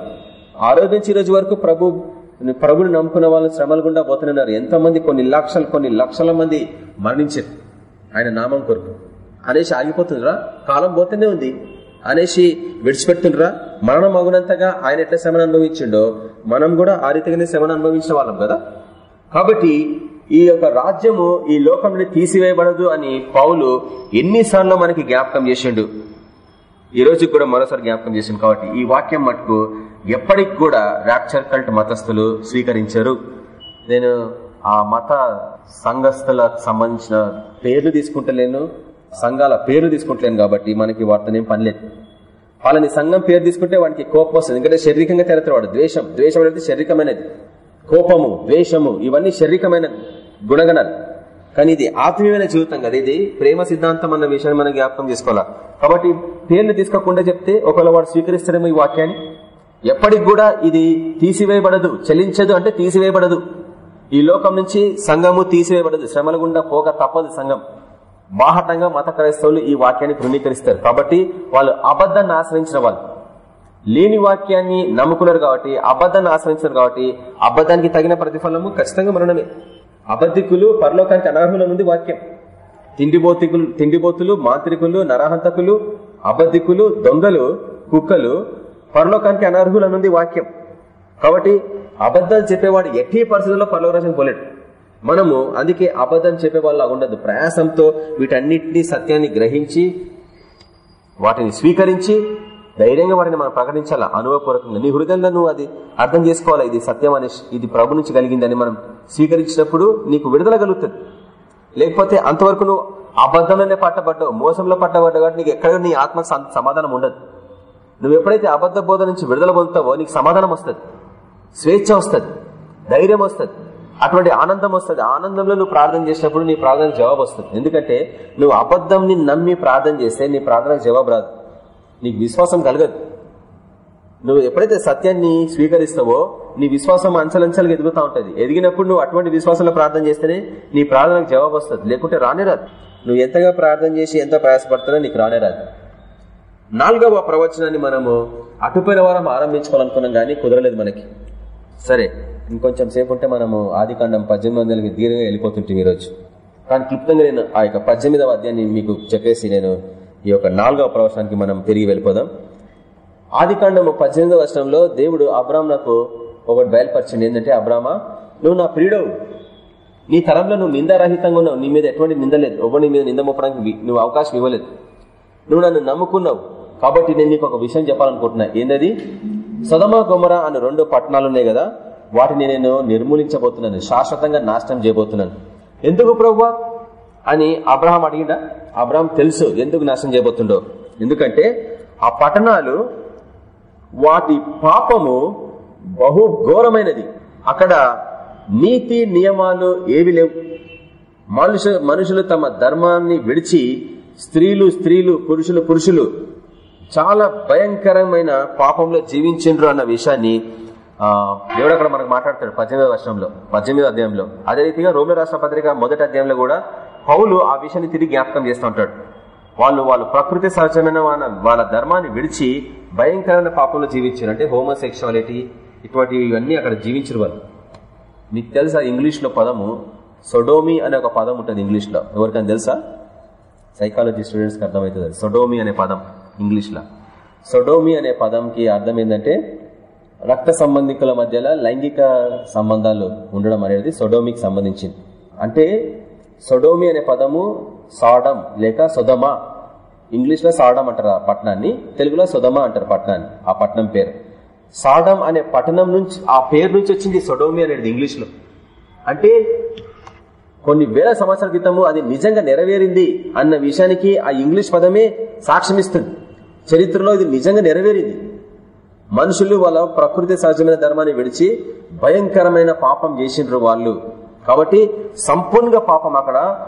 ఆ రోజు నుంచి ఈ రోజు వరకు ప్రభు ప్రభుని నమ్ముకున్న వాళ్ళు శ్రమలు గుండా పోతున్నారు. ఎంతో మంది కొన్ని లక్షలు కొన్ని లక్షల మంది మరణించారు ఆయన నామం కొరకు. అనేసి ఆగిపోతుండ్రా? కాలం పోతూనే ఉంది. అనేసి విడిచిపెడుతుండ్రా మరణం అగునంతగా ఆయన ఎట్లా శ్రమను అనుభవించిండో? మనం కూడా ఆ రీతిగానే శ్రమను అనుభవించిన వాళ్ళం కదా? కాబట్టి ఈ యొక్క రాజ్యము ఈ లోకంలో తీసివేయబడదు అని పౌలు ఎన్నిసార్లు మనకి జ్ఞాపకం చేసిండు. ఈ రోజు కూడా మరోసారి జ్ఞాపకం చేసిండు. కాబట్టి ఈ వాక్యం మటుకు ఎప్పటికి కూడా ర్యాప్చర్ కల్ట్ మతస్థులు స్వీకరించరు. నేను ఆ మత సంఘస్థులకు సంబంధించిన పేర్లు తీసుకుంటలేను సంఘాల పేర్లు తీసుకుంటలేను కాబట్టి మనకి వాటితో ఏం పనిలేదు వాళ్ళని సంఘం పేరు తీసుకుంటే వానికి కోపం వస్తుంది. ఎందుకంటే శారీరకంగా తెరతాడు వాడు. ద్వేషం ద్వేషం అనేది శారీరకమైనది. కోపము ద్వేషము ఇవన్నీ శారీరకమైన గుణగణాలు. కానీ ఇది ఆత్మీయమైన జీవితం కదా ఇది. ప్రేమ సిద్ధాంతం అన్న విషయాన్ని మనం జ్ఞాపకం చేసుకోవాలా? కాబట్టి పేర్లు తీసుకోకుండా చెప్తే ఒకవేళ వాడు స్వీకరిస్తారేమో ఈ వాక్యాన్ని? ఎప్పటికి కూడా ఇది తీసివేయబడదు చెల్లించదు అంటే తీసివేయబడదు. ఈ లోకం నుంచి సంఘము తీసివేయబడదు శ్రమల గుండా పోక తప్పదు సంఘం. బాహటంగా మత క్రైస్తవులు ఈ వాక్యాన్ని ధృవీకరిస్తారు కాబట్టి వాళ్ళు అబద్ధాన్ని ఆశ్రయించిన వాళ్ళు. లేని వాక్యాన్ని నమ్ముకున్నారు కాబట్టి అబద్ధాన్ని ఆశ్రయించారు కాబట్టి అబద్ధానికి తగిన ప్రతిఫలము ఖచ్చితంగా మరణమే. అబద్ధికులు పరలోకానికి అనర్హుల ఉంది వాక్యం. తిండిబోతికులు తిండిబోతులు మాంత్రికులు నరహంతకులు అబద్ధికులు దొంగలు కుక్కలు పరలోకానికి అనర్హుల నుండి వాక్యం. కాబట్టి అబద్ధాలు చెప్పేవాడు ఎట్టి పరిస్థితుల్లో పరలోకరాశం పోలేడు. మనము అందుకే అబద్ధం చెప్పే వాళ్ళ ఉండదు ప్రయాసంతో వీటన్నిటినీ సత్యాన్ని గ్రహించి వాటిని స్వీకరించి ధైర్యంగా వాటిని మనం ప్రకటించాలా? అనుభవపూర్వకంగా. నీ హృదయంలో నువ్వు అది అర్థం చేసుకోవాలా? ఇది సత్యం అనే ఇది ప్రభు నుంచి కలిగిందని మనం స్వీకరించినప్పుడు నీకు విడుదల కలుగుతుంది. లేకపోతే అంతవరకు నువ్వు అబద్ధంలోనే పట్టబడ్డావు మోసంలో పట్టబడ్డావు కాబట్టి నీకు ఎక్కడ నీ ఆత్మకు సమాధానం ఉండదు. నువ్వు ఎప్పుడైతే అబద్ధ బోధ నుంచి విడుదల పొందుతావో నీకు సమాధానం వస్తుంది. స్వేచ్ఛ వస్తుంది. ధైర్యం వస్తుంది. అటువంటి ఆనందం వస్తుంది. ఆనందంలో నువ్వు ప్రార్థన చేసినప్పుడు నీ ప్రార్థన జవాబు వస్తుంది. ఎందుకంటే నువ్వు అబద్ధంని నమ్మి ప్రార్థన చేస్తే నీ ప్రార్థనకు జవాబు రాదు. నీకు విశ్వాసం కలగదు. నువ్వు ఎప్పుడైతే సత్యాన్ని స్వీకరిస్తావో నీ విశ్వాసం అంచలంచలుగా ఎదుగుతా ఉంటుంది. ఎదిగినప్పుడు నువ్వు అటువంటి విశ్వాసంలో ప్రార్థన చేస్తేనే నీ ప్రార్థనకు జవాబు వస్తుంది. లేకుంటే రానే రాదు. నువ్వు ఎంతగా ప్రార్థన చేసి ఎంత ప్రయాసపడుతున్నా నీకు రానే రాదు. నాలుగవ ప్రవచనాన్ని మనము అటుపోయిన వారం ఆరంభించుకోవాలనుకున్నాం కానీ కుదరలేదు మనకి. సరే ఇంకొంచెం సేపు ఉంటే మనము ఆదికాండం పద్దెనిమిది వందలకి దీర్ఘంగా వెళ్ళిపోతుంటాం ఈరోజు కానీ క్లుప్తంగా నేను ఆ యొక్క పద్దెనిమిదవ అధ్యాయాన్ని మీకు చెప్పేసి నేను ఈ యొక్క నాలుగవ ప్రవచనానికి మనం తిరిగి వెళ్ళిపోదాం. ఆదికాండము పద్దెనిమిదవ వర్షంలో దేవుడు అబ్రామ్ నాకు ఒకటి బయలుపరిచింది ఏంటంటే అబ్రామా నువ్వు నా ప్రియుడవు. నీ తరంలో నువ్వు నిందారహితంగా ఉన్నావు. నీ మీద ఎటువంటి నిందలేదు లేదు. మీద నింద మోపడానికి నువ్వు అవకాశం ఇవ్వలేదు. నువ్వు నన్ను నమ్ముకున్నావు. కాబట్టి నేను మీకు ఒక విషయం చెప్పాలనుకుంటున్నా. ఏంటది సదమ గొమర అనే రెండు పట్టణాలు ఉన్నాయి కదా వాటిని నేను నిర్మూలించబోతున్నాను శాశ్వతంగా నాశనం చేయబోతున్నాను. ఎందుకు ప్రవ్వా అని అబ్రహాం అడిగిండా? అబ్రహాం తెలుసు ఎందుకు నాశనం చేయబోతుండో. ఎందుకంటే ఆ పట్టణాలు వాటి పాపము బహు ఘోరమైనది అక్కడ నీతి నియమాలు ఏవి లేవు. మనుషు మనుషులు తమ ధర్మాన్ని విడిచి స్త్రీలు స్త్రీలు పురుషులు పురుషులు చాలా భయంకరమైన పాపంలో జీవించిండ్రు అన్న విషయాన్ని దేవుడు అక్కడ మనకు మాట్లాడతాడు పద్దెనిమిదో వర్షంలో పద్దెనిమిదో అధ్యాయంలో. అదే రీతిగా రోమి రాష్ట్ర పత్రిక మొదటి అధ్యాయంలో కూడా పౌలు ఆ విషయాన్ని తిరిగి జ్ఞాపకం చేస్తూ ఉంటాడు. వాళ్ళు వాళ్ళు ప్రకృతి సహజమైన వాళ్ళ ధర్మాన్ని విడిచి భయంకరమైన పాపంలో జీవించారు. అంటే హోమోసెక్షువాలిటీ ఇటువంటివి ఇవన్నీ అక్కడ జీవించారు వాళ్ళు. మీకు తెలుసా ఇంగ్లీష్లో పదము? సొడోమి అనే ఒక పదం ఉంటుంది ఇంగ్లీష్లో ఎవరికైనా తెలుసా? సైకాలజీ స్టూడెంట్స్కి అర్థమవుతుంది. సొడోమి అనే పదం. ఇంగ్లీష్లో. సొడోమి అనే పదంకి అర్థం ఏంటంటే రక్త సంబంధికుల మధ్యలో లైంగిక సంబంధాలు ఉండడం అనేది సొడోమికి సంబంధించింది. అంటే సొడోమి అనే పదము సాడం లేక సొదమా. ఇంగ్లీష్లో సాడమ్ సాడం అంటారు ఆ పట్టణాన్ని తెలుగులో సొదమా అంటారు పట్టణాన్ని ఆ పట్టణం పేరు. సాడం అనే పట్టణం నుంచి ఆ పేరు నుంచి వచ్చింది సొడోమి అనేది ఇంగ్లీష్లో. అంటే కొన్ని వేల సంవత్సరాల క్రితము అది నిజంగా నెరవేరింది అన్న విషయానికి ఆ ఇంగ్లీష్ పదమే సాక్ష్యమిస్తుంది. చరిత్రలో ఇది నిజంగా నెరవేరింది. మనుషులు వాళ్ళ ప్రకృతి సహజమైన ధర్మాన్ని విడిచి భయంకరమైన పాపం చేసిండ్రు వాళ్ళు. కాబట్టి సంపూర్ణంగా పాపం అక్కడ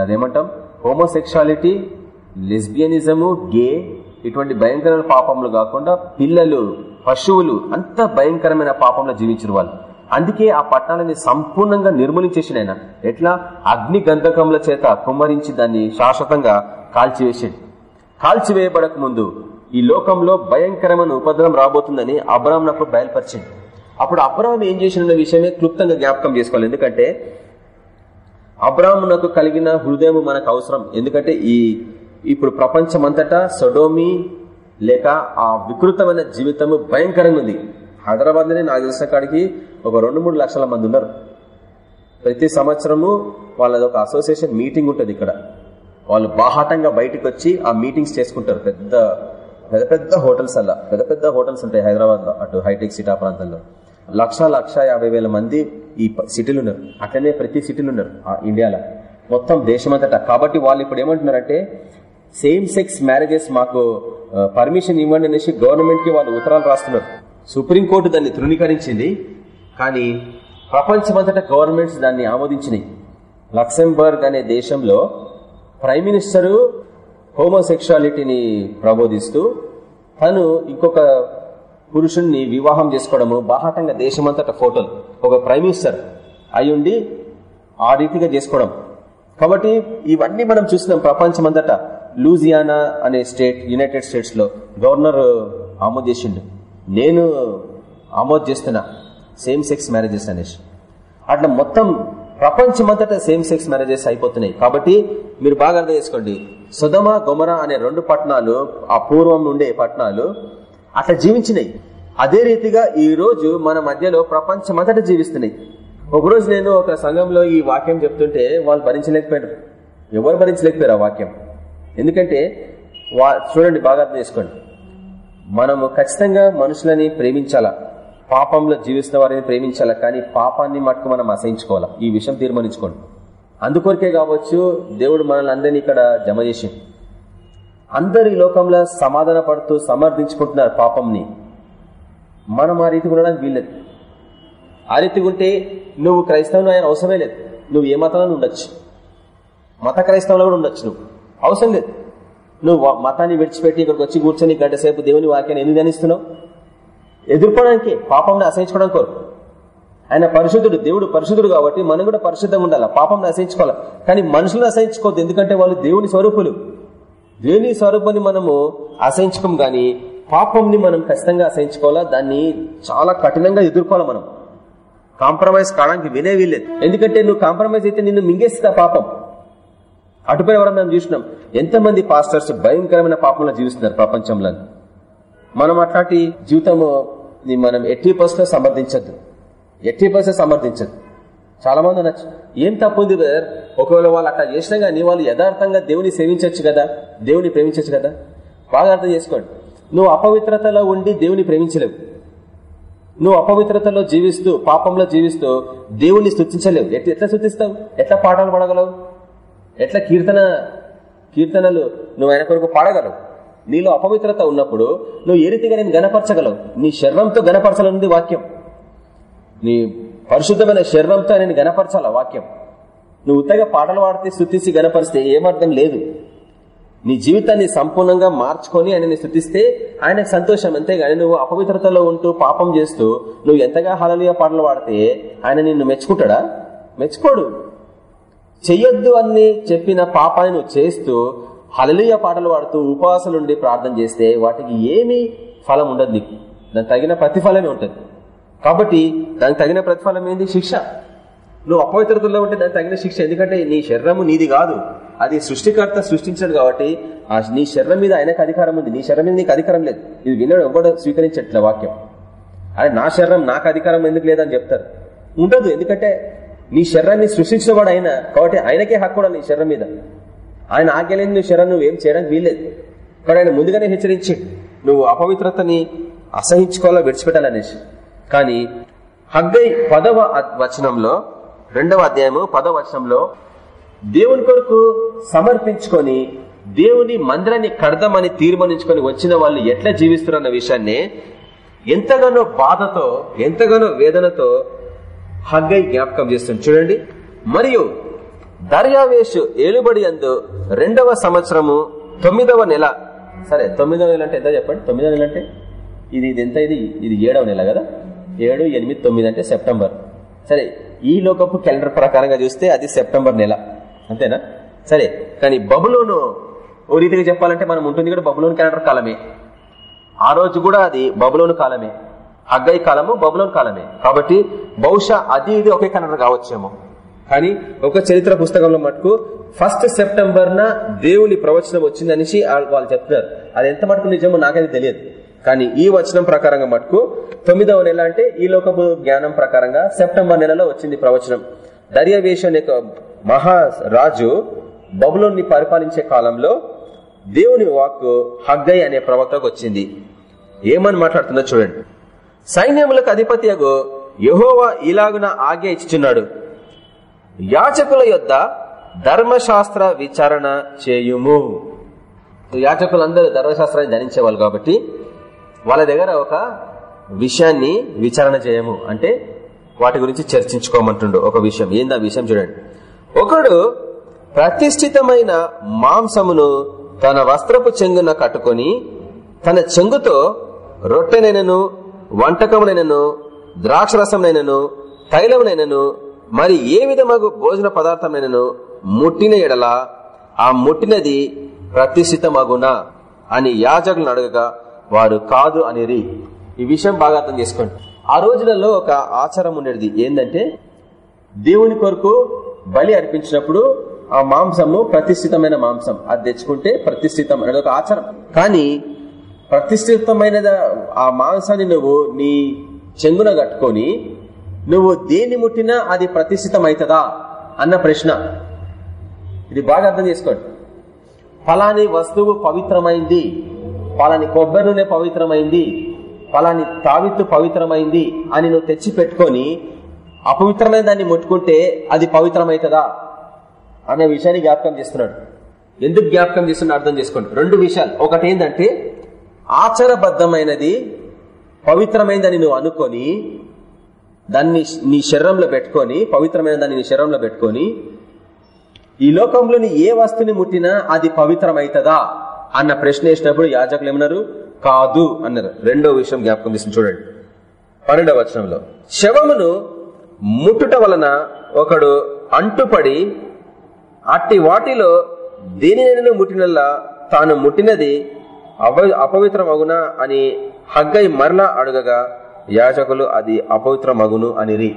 అదేమంటాం హోమోసెక్షాలిటీ లెస్బియనిజము గే ఇటువంటి భయంకరమైన పాపములు కాకుండా పిల్లలు పశువులు అంత భయంకరమైన పాపంలో జీవించిన వాళ్ళు. అందుకే ఆ పట్టణాలని సంపూర్ణంగా నిర్మూలించేసిన ఆయన. ఎట్లా? అగ్ని గంధకముల చేత కుమ్మరించి దాన్ని శాశ్వతంగా కాల్చివేసాడు. కాల్చివేయబడక ముందు ఈ లోకంలో భయంకరమైన ఉపద్రవం రాబోతుందని అబ్రాహం నాకు బయలుపరిచింది. అప్పుడు అబ్రాహం ఏం చేసిన విషయమే క్లుప్తంగా జ్ఞాపకం చేసుకోవాలి. ఎందుకంటే అబ్రాహ్మణకు కలిగిన హృదయం మనకు అవసరం. ఎందుకంటే ఈ ఇప్పుడు ప్రపంచమంతటా సొడోమి లేక ఆ వికృతమైన జీవితము భయంకరంగా ఉంది. హైదరాబాద్లోనే నాకు తెలిసిన కాడికి ఒక రెండు మూడు లక్షల మంది ఉన్నారు. ప్రతి సంవత్సరము వాళ్ళది ఒక అసోసియేషన్ మీటింగ్ ఉంటుంది ఇక్కడ. వాళ్ళు బాహాటంగా బయటకు వచ్చి ఆ మీటింగ్స్ చేసుకుంటారు. పెద్ద పెద్ద పెద్ద హోటల్స్ అలా. పెద్ద పెద్ద హోటల్స్ ఉంటాయి హైదరాబాద్లో అటు హైటెక్ సిటీ ఆ ప్రాంతంలో. లక్ష లక్ష యాభై వేల మంది ఈ సిటీలు ఉన్నారు అట్లనే ప్రతి సిటీలు ఉన్నారు ఇండియాలో. మొత్తం దేశమంతటా. కాబట్టి వాళ్ళు ఇప్పుడు ఏమంటున్నారంటే సేమ్ సెక్స్ మ్యారేజెస్ మాకు పర్మిషన్ ఇవ్వండి అనేసి గవర్నమెంట్కి వాళ్ళు ఉత్తరాలు రాస్తున్నారు. సుప్రీంకోర్టు దాన్ని తృణీకరించింది. కానీ ప్రపంచమంతటా గవర్నమెంట్స్ దాన్ని ఆమోదించినాయి. లక్సెంబర్గ్ అనే దేశంలో ప్రైమ్ మినిస్టరు హోమోసెక్షువాలిటీని ప్రబోధిస్తూ తను ఇంకొక పురుషుణ్ణి వివాహం చేసుకోవడము బాహాటంగా దేశమంతట ఫోటోలు. ఒక ప్రైమ్ మినిస్టర్ అయ్యుండి ఆ రీతిగా చేసుకోవడం. కాబట్టి ఇవన్నీ మనం చూసినాం ప్రపంచమంతటా. లూజియానా అనే స్టేట్ యునైటెడ్ స్టేట్స్లో గవర్నర్ ఆమోద్ చేసిండు. నేను ఆమోద్ చేస్తున్నా. సేమ్ సెక్స్ మ్యారేజెస్ అనేసి. అట్లా మొత్తం ప్రపంచమంతటా సేమ్ సెక్స్ మ్యారేజెస్ అయిపోతున్నాయి. కాబట్టి మీరు బాగా అర్థం చేసుకోండి. సుధమ గొమర అనే రెండు పట్టణాలు ఆ పూర్వం నుండే పట్టణాలు అట్లా జీవించినాయి. అదే రీతిగా ఈ రోజు మన మధ్యలో ప్రపంచమంతటా జీవిస్తున్నాయి. ఒకరోజు నేను ఒక సంఘంలో ఈ వాక్యం చెప్తుంటే వాళ్ళు భరించలేకపోయారు ఎవరు భరించలేకపోయారు ఆ వాక్యం? ఎందుకంటే చూడండి బాగా అర్థం చేసుకోండి. మనము ఖచ్చితంగా మనుషులని ప్రేమించాలా? పాపంలో జీవిస్తున్న వారిని ప్రేమించాలా? కానీ పాపాన్ని మట్టుకు మనం అసహించుకోవాలి? ఈ విషయం తీర్మానించుకోండి. అందుకొరికే కావచ్చు దేవుడు మనల్ని అందరినీ ఇక్కడ జమ చేసి అందరు ఈ లోకంలో సమాధాన పడుతూ సమర్థించుకుంటున్నారు పాపంని. మనం ఆ రీతిగా ఉండడానికి వీల్లేదు. ఆ రీతిగా ఉంటే నువ్వు క్రైస్తవులు ఆయన అవసరమే లేదు. నువ్వు ఏ మతంలో ఉండొచ్చు? మత క్రైస్తవంలో కూడా ఉండొచ్చు నువ్వు. అవసరం లేదు. నువ్వు మతాన్ని విడిచిపెట్టి ఇక్కడికి వచ్చి కూర్చొని గంట సేపు దేవుని వాక్యాన్ని ఎందుకు ధ్యానిస్తున్నావు? ఎదుర్కోవడానికి పాపంని అసహించుకోవడం కోరు. ఆయన పరిశుద్ధుడు దేవుడు పరిశుద్ధుడు కాబట్టి మనం కూడా పరిశుద్ధంగా ఉండాలి? పాపంని అసహించుకోవాలి? కానీ మనుషులను అసహించుకోవద్దు. ఎందుకంటే వాళ్ళు దేవుని స్వరూపులు. దేవుని స్వరూపాన్ని మనము అసహించుకోం గాని పాపంని మనం ఖచ్చితంగా అసహించుకోవాలా? దాన్ని చాలా కఠినంగా ఎదుర్కోవాలి మనం. కాంప్రమైజ్ కావడానికి వినే వీల్లేదు. ఎందుకంటే నువ్వు కాంప్రమైజ్ అయితే నిన్ను మింగేస్తా పాపం. అటుపై ఎవరన్నా మనం చూసినాం. ఎంతమంది పాస్టర్స్ భయంకరమైన పాపంలో జీవిస్తున్నారు ప్రపంచంలో. మనం అట్లాంటి జీవితము మనం ఎట్టి పర్సెంట్ సమర్థించద్దు. ఎట్టి పర్సెంట్ సమర్థించద్దు. చాలా మంది అనొచ్చు ఏం తప్పు ఉంది బ్రదర్? ఒకవేళ వాళ్ళు అట్లా చేసినా కానీ వాళ్ళు యథార్థంగా దేవుని సేవించవచ్చు కదా? దేవుని ప్రేమించవచ్చు కదా? బాగా అర్థం చేసుకోండి. నువ్వు అపవిత్రతలో ఉండి దేవుని ప్రేమించలేవు. నువ్వు అపవిత్రతలో జీవిస్తూ పాపంలో జీవిస్తూ దేవుణ్ణి స్థుతించలేవు ఎట్లా ఎట్లా స్థుతిస్తావు ఎట్లా పాటలు పడగలవు? ఎట్లా కీర్తన కీర్తనలు నువ్వు ఆయన కొరకు పాడగలవు? నీలో అపవిత్రత ఉన్నప్పుడు నువ్వు ఏ రీతిగా నేను గనపరచగలవు నీ శరీరంతో గనపరచాలన్నది వాక్యం. నీ పరిశుద్ధమైన శరీరంతో నేను గనపరచాల వాక్యం. నువ్వు ఉత్తగా పాటలు పాడితే శృతిసి గనపరిస్తే ఏమర్థం లేదు. నీ జీవితాన్ని సంపూర్ణంగా మార్చుకొని ఆయనని స్థుతిస్తే ఆయనకు సంతోషం. అంతేగాని నువ్వు అపవిత్రతలో ఉంటూ పాపం చేస్తూ నువ్వు ఎంతగా హలలియ పాటలు పాడితే ఆయన నిన్ను మెచ్చుకుంటాడా? మెచ్చుకోడు. చెయ్యొద్దు అని చెప్పిన పాపాన్ని నువ్వు చేస్తూ హలలీయ పాటలు పాడుతూ ఉపవాసలుండి ప్రార్థన చేస్తే వాటికి ఏమీ ఫలం ఉండదు నీకు. దానికి తగిన ప్రతిఫలమే ఉంటుంది. కాబట్టి దానికి తగిన ప్రతిఫలం ఏంది? శిక్ష. నువ్వు అపవిత్రతలో ఉంటే దానికి తగిన శిక్ష. ఎందుకంటే నీ శరీరము నీది కాదు. అది సృష్టికర్త సృష్టించాడు కాబట్టి ఆ నీ శరీరం మీద ఆయనకు అధికారం ఉంది. నీ శరీరం మీద నీకు అధికారం లేదు. ఇది వినడు ఎవ్వడు స్వీకరించట్లే వాక్యం. అదే నా శరీరం నాకు అధికారం ఎందుకు లేదని చెప్తారు. ఉండదు. ఎందుకంటే నీ శరీరాన్ని సృష్టించినవాడు ఆయన. కాబట్టి ఆయనకే హక్కు కూడా నీ శరీరం మీద. ఆయన ఆజ్ఞలేని నువ్వు శరణ్ నువ్వేం ఏం చేయడానికి వీల్లేదు. కానీ ఆయన ముందుగానే హెచ్చరించి నువ్వు అపవిత్రతని అసహించుకోవాలో విడిచిపెట్టాలనేసి కానీ హగ్గై పదవ వచనంలో రెండవ అధ్యాయము పదవ వచనంలో దేవుని కొరకు సమర్పించుకొని దేవుని మందిరాన్ని కడదామని తీర్మానించుకొని వచ్చిన వాళ్ళు ఎట్లా జీవిస్తున్న విషయాన్ని ఎంతగానో బాధతో ఎంతగానో వేదనతో హగ్గై జ్ఞాపకం చేస్తుంది చూడండి. మరియు దర్యావేషు ఏలుబడి అందు రెండవ సంవత్సరము తొమ్మిదవ నెల. సరే తొమ్మిదవ నెల అంటే ఎంత చెప్పండి? తొమ్మిదవ నెల అంటే? ఇది ఇది ఎంత ఇది? ఇది ఏడవ నెల కదా? ఏడు ఎనిమిది తొమ్మిది అంటే సెప్టెంబర్. సరే ఈ లోకపు క్యాలెండర్ ప్రకారంగా చూస్తే అది సెప్టెంబర్ నెల. అంతేనా? సరే కానీ బబులోను ఓ రీతిగా చెప్పాలంటే మనం ఉంటుంది కూడా బబులోని క్యాలెండర్ కాలమే. ఆ రోజు కూడా అది బబులోను కాలమే. హగ్గై కాలము బబులోను కాలమే. కాబట్టి బహుశా అది ఇది ఒకే క్యాలెండర్ కావచ్చేమో. కానీ ఒక చరిత్ర పుస్తకంలో మటుకు ఫస్ట్ సెప్టెంబర్ నా దేవుని ప్రవచనం వచ్చిందనేసి వాళ్ళు చెప్తున్నారు. అది ఎంత మటుకు నిజమో నాకైతే తెలియదు. కానీ ఈ వచనం ప్రకారంగా మటుకు తొమ్మిదవ నెల అంటే ఈ లోకపు జ్ఞానం ప్రకారంగా సెప్టెంబర్ నెలలో వచ్చింది ప్రవచనం. దర్యావేషం యొక్క మహారాజు బబులోని పరిపాలించే కాలంలో దేవుని వాక్కు హగ్గై అనే ప్రవక్తకు వచ్చింది. ఏమని మాట్లాడుతుందో చూడండి. సైన్యములకు అధిపతి యహోవా ఇలాగున ఆజ్ఞ ఇచ్చుచున్నాడు. యాచకుల యొద్ద ధర్మశాస్త్ర విచారణ చేయుము. యాచకులందరూ ధర్మశాస్త్రాన్ని ధరించేవాళ్ళు కాబట్టి వాళ్ళ దగ్గర ఒక విషయాన్ని విచారణ చేయము. అంటే వాటి గురించి చర్చించుకోమంటుండు ఒక విషయం. ఏందా విషయం చూడండి. ఒకడు ప్రతిష్ఠితమైన మాంసమును తన వస్త్రపు చెంగున కట్టుకొని తన చెంగుతో రొట్టెనైనను వంటకమునైనను ద్రాక్షరసంనైనను తైలమునైనను మరి ఏ విధమగు భోజన పదార్థమైనను ముట్టిన ఎడల ఆ ముట్టినది ప్రతిష్ఠితమగునా అని యాజకులను అడగగా వారు కాదు అనిరి ఈ విషయం బాగా అర్థం చేసుకోండి. ఆ రోజులలో ఒక ఆచారం ఉండేది. ఏంటంటే దేవుని కొరకు బలి అర్పించినప్పుడు ఆ మాంసము ప్రతిష్ఠితమైన మాంసం. అది తెచ్చుకుంటే ప్రతిష్ఠితం అనేది ఒక ఆచారం. కానీ ప్రతిష్ఠితమైన ఆ మాంసాన్ని నువ్వు నీ చెంగున కట్టుకొని నువ్వు దేన్ని ముట్టినా అది ప్రతిష్ఠితం అవుతుందా అన్న ప్రశ్న. ఇది బాగా అర్థం చేసుకోండి. ఫలాని వస్తువు పవిత్రమైంది. ఫలాని కొబ్బరి నూనె పవిత్రమైంది. ఫలాని తావిత్తు పవిత్రమైంది అని నువ్వు తెచ్చి పెట్టుకొని అపవిత్రమైన దాన్ని ముట్టుకుంటే అది పవిత్రమవుతుందా అనే విషయాన్ని జ్ఞాపకం చేస్తున్నాడు. ఎందుకు జ్ఞాపకం చేస్తున్నా అర్థం చేసుకోండి. రెండు విషయాలు. ఒకటి ఏంటంటే ఆచారబద్ధమైనది పవిత్రమైందని నువ్వు అనుకొని దాన్ని నీ శరీరంలో పెట్టుకొని పవిత్రమైన దాన్ని నీ శరీరంలో పెట్టుకొని ఈ లోకంలోని ఏ వస్తువుని ముట్టినా అది పవిత్రమైతదా అన్న ప్రశ్న వేసినప్పుడు యాజకులు ఏమన్నారు? కాదు అన్నారు. రెండో విషయం జ్ఞాపకం చేసి చూడండి. పన్నెండవ వచనంలో శవమును ముట్టుట వలన ఒకడు అంటుపడి అట్టి వాటిలో దేనినైనా ముట్టినల్లా తాను ముట్టినది అపవిత్రమగునా అని హగ్గై మరలా అడగగా యాజకులు అది అపవిత్ర మగును అనిరి.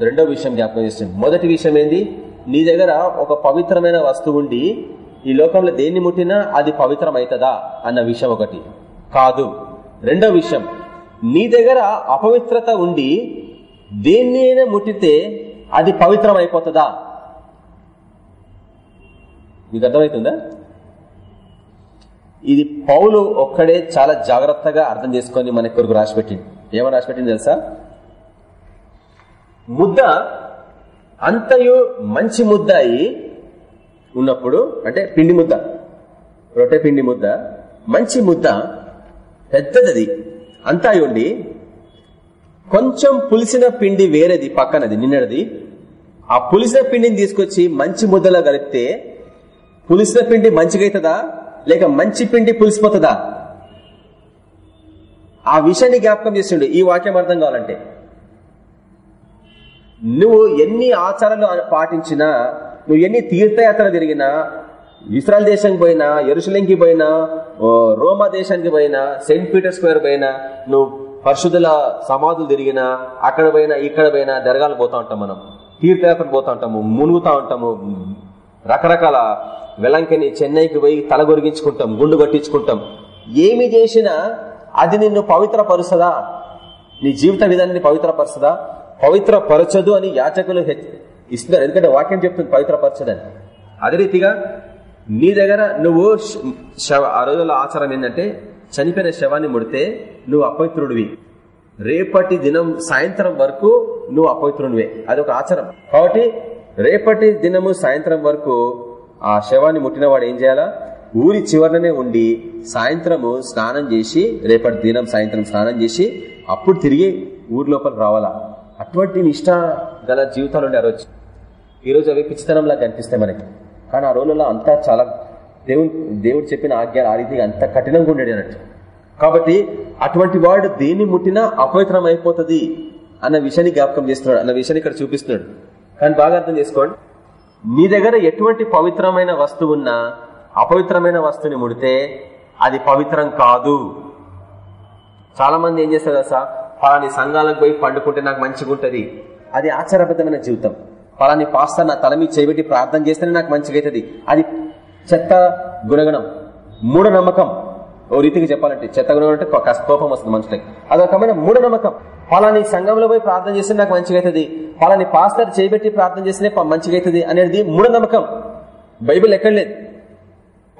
రెండో విషయం జ్ఞాపకం చేస్తుంది. మొదటి విషయం ఏంది? నీ దగ్గర ఒక పవిత్రమైన వస్తువు ఉండి ఈ లోకంలో దేన్ని ముట్టినా అది పవిత్రం అవుతుందా అన్న విషయం ఒకటి. కాదు. రెండో విషయం. నీ దగ్గర అపవిత్రత ఉండి దేన్నైనా ముట్టితే అది పవిత్రం అయిపోతుందా మీకు అర్థమవుతుందా ఇది పౌలు ఒక్కడే చాలా జాగ్రత్తగా అర్థం చేసుకొని మన కొరకు రాసిపెట్టింది ఏమని రాసిపెట్టింది తెలుసా? ముద్ద అంతయు మంచి ముద్ద అయి ఉన్నప్పుడు అంటే పిండి ముద్ద రొట్టె పిండి ముద్ద మంచి ముద్ద పెద్దది అంతా ఉండి కొంచెం పులిసిన పిండి వేరేది పక్కనది నిన్నది ఆ పులిసిన పిండిని తీసుకొచ్చి మంచి ముద్దలో కలిపితే పులిసిన పిండి మంచిగైతుందా? లేక మంచి పిండి పులిసిపోతుందా? ఆ విషయాన్ని జ్ఞాపకం చేసిండు ఈ వాక్యం అర్థం కావాలంటే. నువ్వు ఎన్ని ఆచారాలు పాటించినా నువ్వు ఎన్ని తీర్థయాత్ర తిరిగినా ఇస్రాయల్ దేశానికి పోయినా ఎరుసలింకి పోయినా రోమా దేశానికి పోయినా సెయింట్ పీటర్ స్క్వేర్ పోయినా నువ్వు పరిశుద్ధుల సమాధులు తిరిగినా అక్కడ పోయినా ఇక్కడ పోయినా దర్గాలు పోతా ఉంటాం మనం. తీర్థయాత్ర పోతా ఉంటాము మునుగుతా ఉంటాము రకరకాల వెలంకని చెన్నైకి పోయి తల గొరిగించుకుంటాం గుండు కొట్టించుకుంటాం. ఏమి చేసినా అది నిన్ను పవిత్రపరుసదా నీ జీవిత విధానాన్ని పవిత్రపరచదా పవిత్రపరచదు అని యాచకులు ఇస్తున్నారు. ఎందుకంటే వాక్యం చెప్తుంది పవిత్రపరచదని. అదే రీతిగా నీ దగ్గర నువ్వు శవ ఆ రోజుల ఆచారం ఏంటంటే చనిపోయిన శవాన్ని ముడితే నువ్వు అపవిత్రుడివి. రేపటి దినం సాయంత్రం వరకు నువ్వు అపవిత్రునివే. అదొక ఆచారం. కాబట్టి రేపటి దినము సాయంత్రం వరకు ఆ శవాన్ని ముట్టినవాడు ఏం చేయాలా? ఊరి చివరనే ఉండి సాయంత్రము స్నానం చేసి రేపటి దినం సాయంత్రం స్నానం చేసి అప్పుడు తిరిగి ఊరి లోపల రావాలా? అటువంటి నిష్ట గల జీవితాలు ఉండే ఆ రోజు. ఈరోజు అవి పిచ్చితనంలా కనిపిస్తాయి మనకి. కానీ ఆ రోజుల్లో అంతా చాలా దేవుడు దేవుడు చెప్పిన ఆజ్ఞ ఆ రీతిగా అంత కఠినంగా ఉండేది అన్నట్టు. కాబట్టి అటువంటి వాడు దేన్ని ముట్టినా అపవిత్రం అయిపోతుంది అన్న విషయాన్ని జ్ఞాపకం చేస్తున్నాడు అన్న విషయాన్ని ఇక్కడ చూపిస్తున్నాడు. కానీ బాగా అర్థం చేసుకోండి. నీ దగ్గర ఎటువంటి పవిత్రమైన వస్తువు ఉన్నా అపవిత్రమైన వస్తువుని ముడితే అది పవిత్రం కాదు. చాలా మంది ఏం చేస్తారు సార్ పలాని సంఘాలకు పోయి పండుకుంటే నాకు మంచిగా ఉంటుంది. అది ఆచారబద్ధమైన జీవితం. పలాని పాస్తా నా తల మీద చేయబెట్టి ప్రార్థన చేస్తేనే నాకు మంచిగా అవుతుంది. అది చెత్త గుణగణం. మూఢనమ్మకం. ఓ రీతికి చెప్పాలంటే చెత్త గుణగణం అంటే కోపం వస్తుంది మనుషులకి. అదొకమైన మూఢనమ్మకం. ఫలాని సంఘంలో పోయి ప్రార్థన చేస్తే నాకు మంచిగా అవుతుంది పలాని పాస్టర్ చేయబెట్టి ప్రార్థన చేస్తేనే మంచిగా అవుతుంది అనేది మూఢనమ్మకం. బైబిల్ ఎక్కడ లేదు.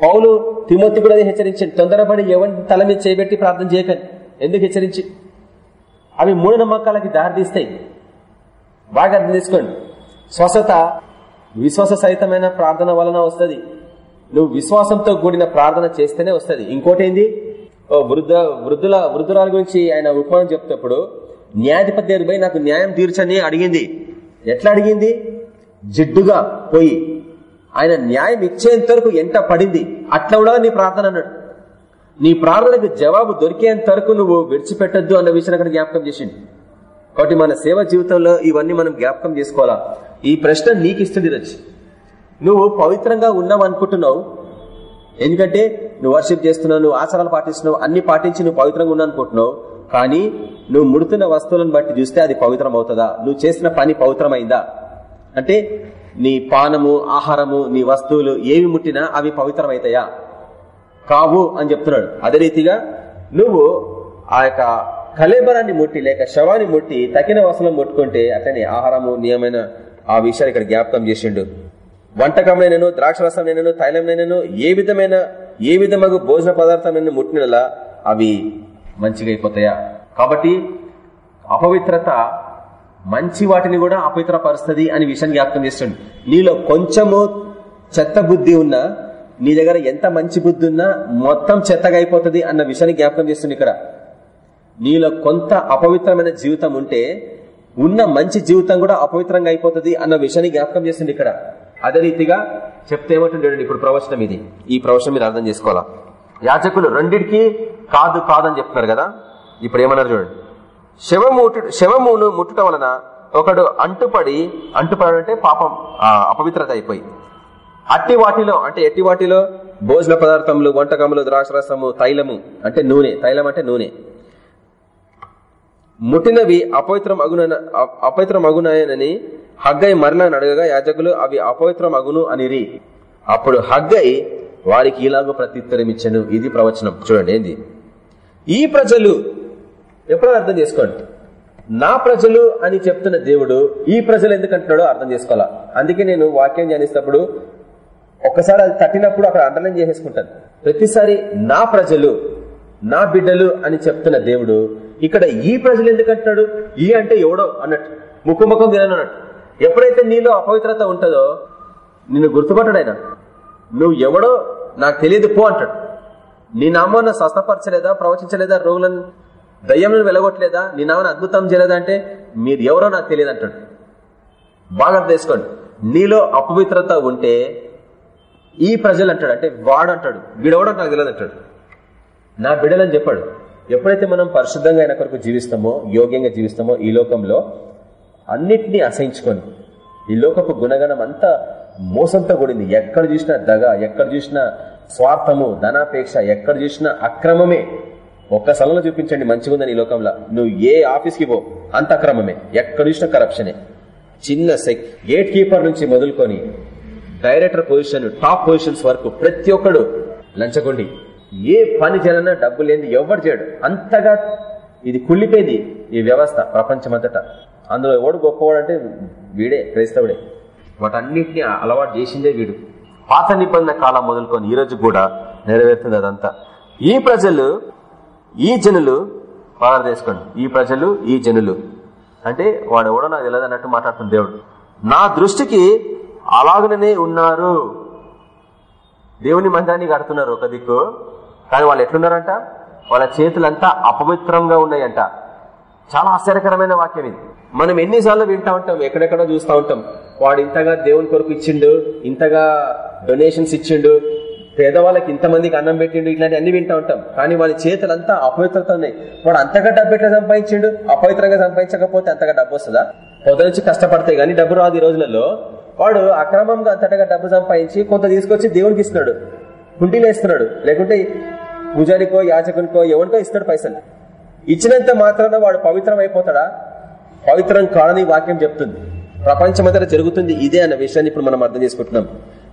పౌలు తిమోతి కూడా హెచ్చరించండి. తొందరపడి ఎవరిని తల మీద చేయబెట్టి ప్రార్థన చేయకండి. ఎందుకు హెచ్చరించి? అవి మూఢనమ్మకాలకి దారితీస్తాయి బాగా అర్థం చేసుకోండి. స్వస్థత విశ్వాస సహితమైన ప్రార్థన వలన వస్తుంది. నువ్వు విశ్వాసంతో కూడిన ప్రార్థన చేస్తేనే వస్తుంది. ఇంకోటి ఏంది? వృద్ధ వృద్ధుల వృద్ధురాల గురించి ఆయన ఉపమానం చెప్తేప్పుడు న్యాయాధిపతి దగ్గర పోయి నాకు న్యాయం తీర్చని అడిగింది. ఎట్లా అడిగింది? జిడ్డుగా పోయి. ఆయన న్యాయం ఇచ్చేంత వరకు ఎంట పడింది. అట్లా కూడా నీ ప్రార్థన అన్నాడు. నీ ప్రార్థనకు జవాబు దొరికేంత వరకు నువ్వు విడిచిపెట్టద్దు అన్న విషయం అక్కడ జ్ఞాపకం చేసింది కాబట్టి మన సేవ జీవితంలో ఇవన్నీ మనం జ్ఞాపకం చేసుకోవాలా? ఈ ప్రశ్న నీకు ఇస్తుంది రచి. నువ్వు పవిత్రంగా ఉన్నావు అనుకుంటున్నావు ఎందుకంటే నువ్వు వర్షిప్ చేస్తున్నావు నువ్వు ఆచారాలు పాటిస్తున్నావు అన్ని పాటించి నువ్వు పవిత్రంగా ఉన్నావు అనుకుంటున్నావు కానీ నువ్వు ముడుతున్న వస్తువులను బట్టి చూస్తే అది పవిత్రం అవుతుందా నువ్వు చేసిన పని పవిత్రమైందా? అంటే నీ పానము ఆహారము నీ వస్తువులు ఏవి ముట్టినా అవి పవిత్రమవుతాయా? కావు అని చెప్తున్నాడు. అదే రీతిగా నువ్వు ఆ యొక్క కలేబరాన్ని ముట్టి లేక శవాన్ని ముట్టి తగిన వసనం ముట్టుకుంటే అట్లనే ఆహారము నియమైన ఆ విషయాన్ని ఇక్కడ జ్ఞాపకం చేసిండు. వంటకమైనను ద్రాక్షరసమైనను తైలంనైనను ఏ విధమైన ఏ విధమగు భోజన పదార్థం ముట్టినలా అవి మంచిగా అయిపోతాయా? కాబట్టి అపవిత్రత మంచి వాటిని కూడా అపవిత్రపరుస్తుంది అని విషయాన్ని జ్ఞాపకం చేస్తుంది నీలో కొంచెము చెత్త బుద్ధి ఉన్నా నీ దగ్గర ఎంత మంచి బుద్ధి ఉన్నా మొత్తం చెత్తగా అయిపోతుంది అన్న విషయాన్ని జ్ఞాపకం చేస్తుంది ఇక్కడ. నీలో కొంత అపవిత్రమైన జీవితం ఉంటే ఉన్న మంచి జీవితం కూడా అపవిత్రంగా అయిపోతుంది అన్న విషయాన్ని జ్ఞాపకం చేస్తుంది ఇక్కడ. అదే రీతిగా చెప్తే ఏమంటుండీ ఇప్పుడు ప్రవచనం ఇది. ఈ ప్రవచనం మీరు అర్థం చేసుకోవాలా? యాచకులు రెండిటికి కాదు కాదని చెప్తున్నారు కదా? ఇప్పుడు ఏమన్నారు చూడండి. శవము శవమును ముట్టుట వలన ఒకడు అంటుపడి అంటుపడంటే పాపం అపవిత్రత అయిపోయి. అట్టి వాటిలో అంటే ఎట్టి వాటిలో? భోజన పదార్థములు వంటకములు ద్రాక్షరసము తైలము అంటే నూనె. తైలం అంటే నూనె. ముట్టినవి అపవిత్రం అగున అపవిత్రం అగునాయనని హగ్గై మరలా అడగగా యాజకులు అవి అపవిత్రం అగును అనిరి. అప్పుడు హగ్గై వారికి ఇలాగో ప్రత్యుత్తరం ఇచ్చాను. ఇది ప్రవచనం. చూడండి ఏంది? ఈ ప్రజలు ఎప్పుడో అర్థం చేసుకోండి. నా ప్రజలు అని చెప్తున్న దేవుడు ఈ ప్రజలు ఎందుకంటున్నాడో అర్థం చేసుకోవాలా? అందుకే నేను వాక్యం ధ్యానిస్తున్నప్పుడు ఒక్కసారి అది తట్టినప్పుడు అక్కడ అండర్లైన్ చేసేసుకుంటాను. ప్రతిసారి నా ప్రజలు నా బిడ్డలు అని చెప్తున్న దేవుడు ఇక్కడ ఈ ప్రజలు ఎందుకంటున్నాడు ఈ అంటే ఎవడో అన్నట్టు. ముక్కు ముఖం తినను అన్నట్టు. ఎప్పుడైతే నీలో అపవిత్రత ఉంటుందో నిన్ను గుర్తుపట్టడైనా నువ్వు ఎవడో నాకు తెలియదు పో అంటాడు. నీ నామాన్ని స్వస్థపరచలేదా ప్రవచించలేదా రోగులను దయ్యంలో వెలగొట్టలేదా నీ నామాన్ని అద్భుతం చేయలేదా అంటే మీరు ఎవరో నాకు తెలియదు అంటాడు. బాగా తెలుసుకోండి నీలో అపవిత్రత ఉంటే ఈ ప్రజలు అంటాడు అంటే వాడు అంటాడు వీడెవడో నాకు తెలియదు అంటాడు. నా బిడ్డలని చెప్పాడు ఎప్పుడైతే మనం పరిశుద్ధంగా అయిన కొరకు జీవిస్తామో యోగ్యంగా జీవిస్తామో ఈ లోకంలో అన్నిటినీ అసహించుకొని ఈ లోకపు గుణగణం అంతా మోసంతో కూడింది. ఎక్కడ చూసినా దగ ఎక్కడ చూసినా స్వార్థము ధనాపేక్ష ఎక్కడ చూసినా అక్రమమే. ఒక్క స్థలంలో చూపించండి మంచిగా ఉందని ఈ లోకంలో. నువ్వు ఏ ఆఫీస్కి పో అంత అక్రమమే. ఎక్కడ చూసినా కరప్షనే చిన్న సెక్ గేట్ కీపర్ నుంచి మొదలుకొని డైరెక్టర్ పొజిషన్ టాప్ పొజిషన్స్ వరకు ప్రతి ఒక్కడు లంచగొండి. ఏ పని చేయాలన్నా డబ్బు లేని ఎవరు చేయడు. అంతగా ఇది కుళ్ళిపోయింది ఈ వ్యవస్థ ప్రపంచమంతటా. అందులో ఎవడు గొప్పవాడంటే వీడే క్రైస్తవుడే. వాటన్నిటిని అలవాటు చేసిందే వీడు. పాత నిబంధన కాలం మొదలుకొని ఈ రోజు కూడా నెరవేరుతుంది అదంతా. ఈ ప్రజలు ఈ జనులు బాగా చేసుకోండి ఈ ప్రజలు ఈ జనులు. అంటే వాడు ఎవడో నాకు తెలియదు అన్నట్టు మాట్లాడుతుంది దేవుడు. నా దృష్టికి అలాగనే ఉన్నారు. దేవుని మందిరాన్ని కడుతున్నారు ఒక దిక్కు. కానీ వాళ్ళు ఎట్లున్నారంట? వాళ్ళ చేతులంతా అపవిత్రంగా ఉన్నాయంట. చాలా ఆశ్చర్యకరమైన వాక్యం ఇది. మనం ఎన్నిసార్లు వింటా ఉంటాం ఎక్కడెక్కడో చూస్తూ ఉంటాం. వాడు ఇంతగా దేవుని కొరకు ఇచ్చిండు ఇంతగా డొనేషన్స్ ఇచ్చిండు పేదవాళ్ళకి ఇంతమందికి అన్నం పెట్టిండు ఇట్లాంటి అన్ని వింటా ఉంటాం. కానీ వాళ్ళ చేతులంతా అపవిత్రత ఉన్నాయి. వాడు అంతగా డబ్బు ఎట్లా సంపాదించిండు? అపవిత్రంగా సంపాదించకపోతే అంతగా డబ్బు వస్తుందా? పొద్దు నుంచి కష్టపడతాయి కానీ డబ్బు రాదు ఈ రోజులలో. వాడు అక్రమంగా అంతటగా డబ్బు సంపాదించి కొంత తీసుకొచ్చి దేవునికి ఇస్తున్నాడు. కుండీలు వేస్తున్నాడు. లేకుంటే పూజారికో యాచకునికో ఎవరికో ఇస్తాడు పైసలు. ఇచ్చినంత మాత్రాన వాడు పవిత్రం అయిపోతాడా పవిత్రం కాదని వాక్యం చెప్తుంది. ప్రపంచమంతటా జరుగుతుంది ఇదే అన్న విషయాన్ని ఇప్పుడు మనం అర్థం చేసుకుంటున్నాం.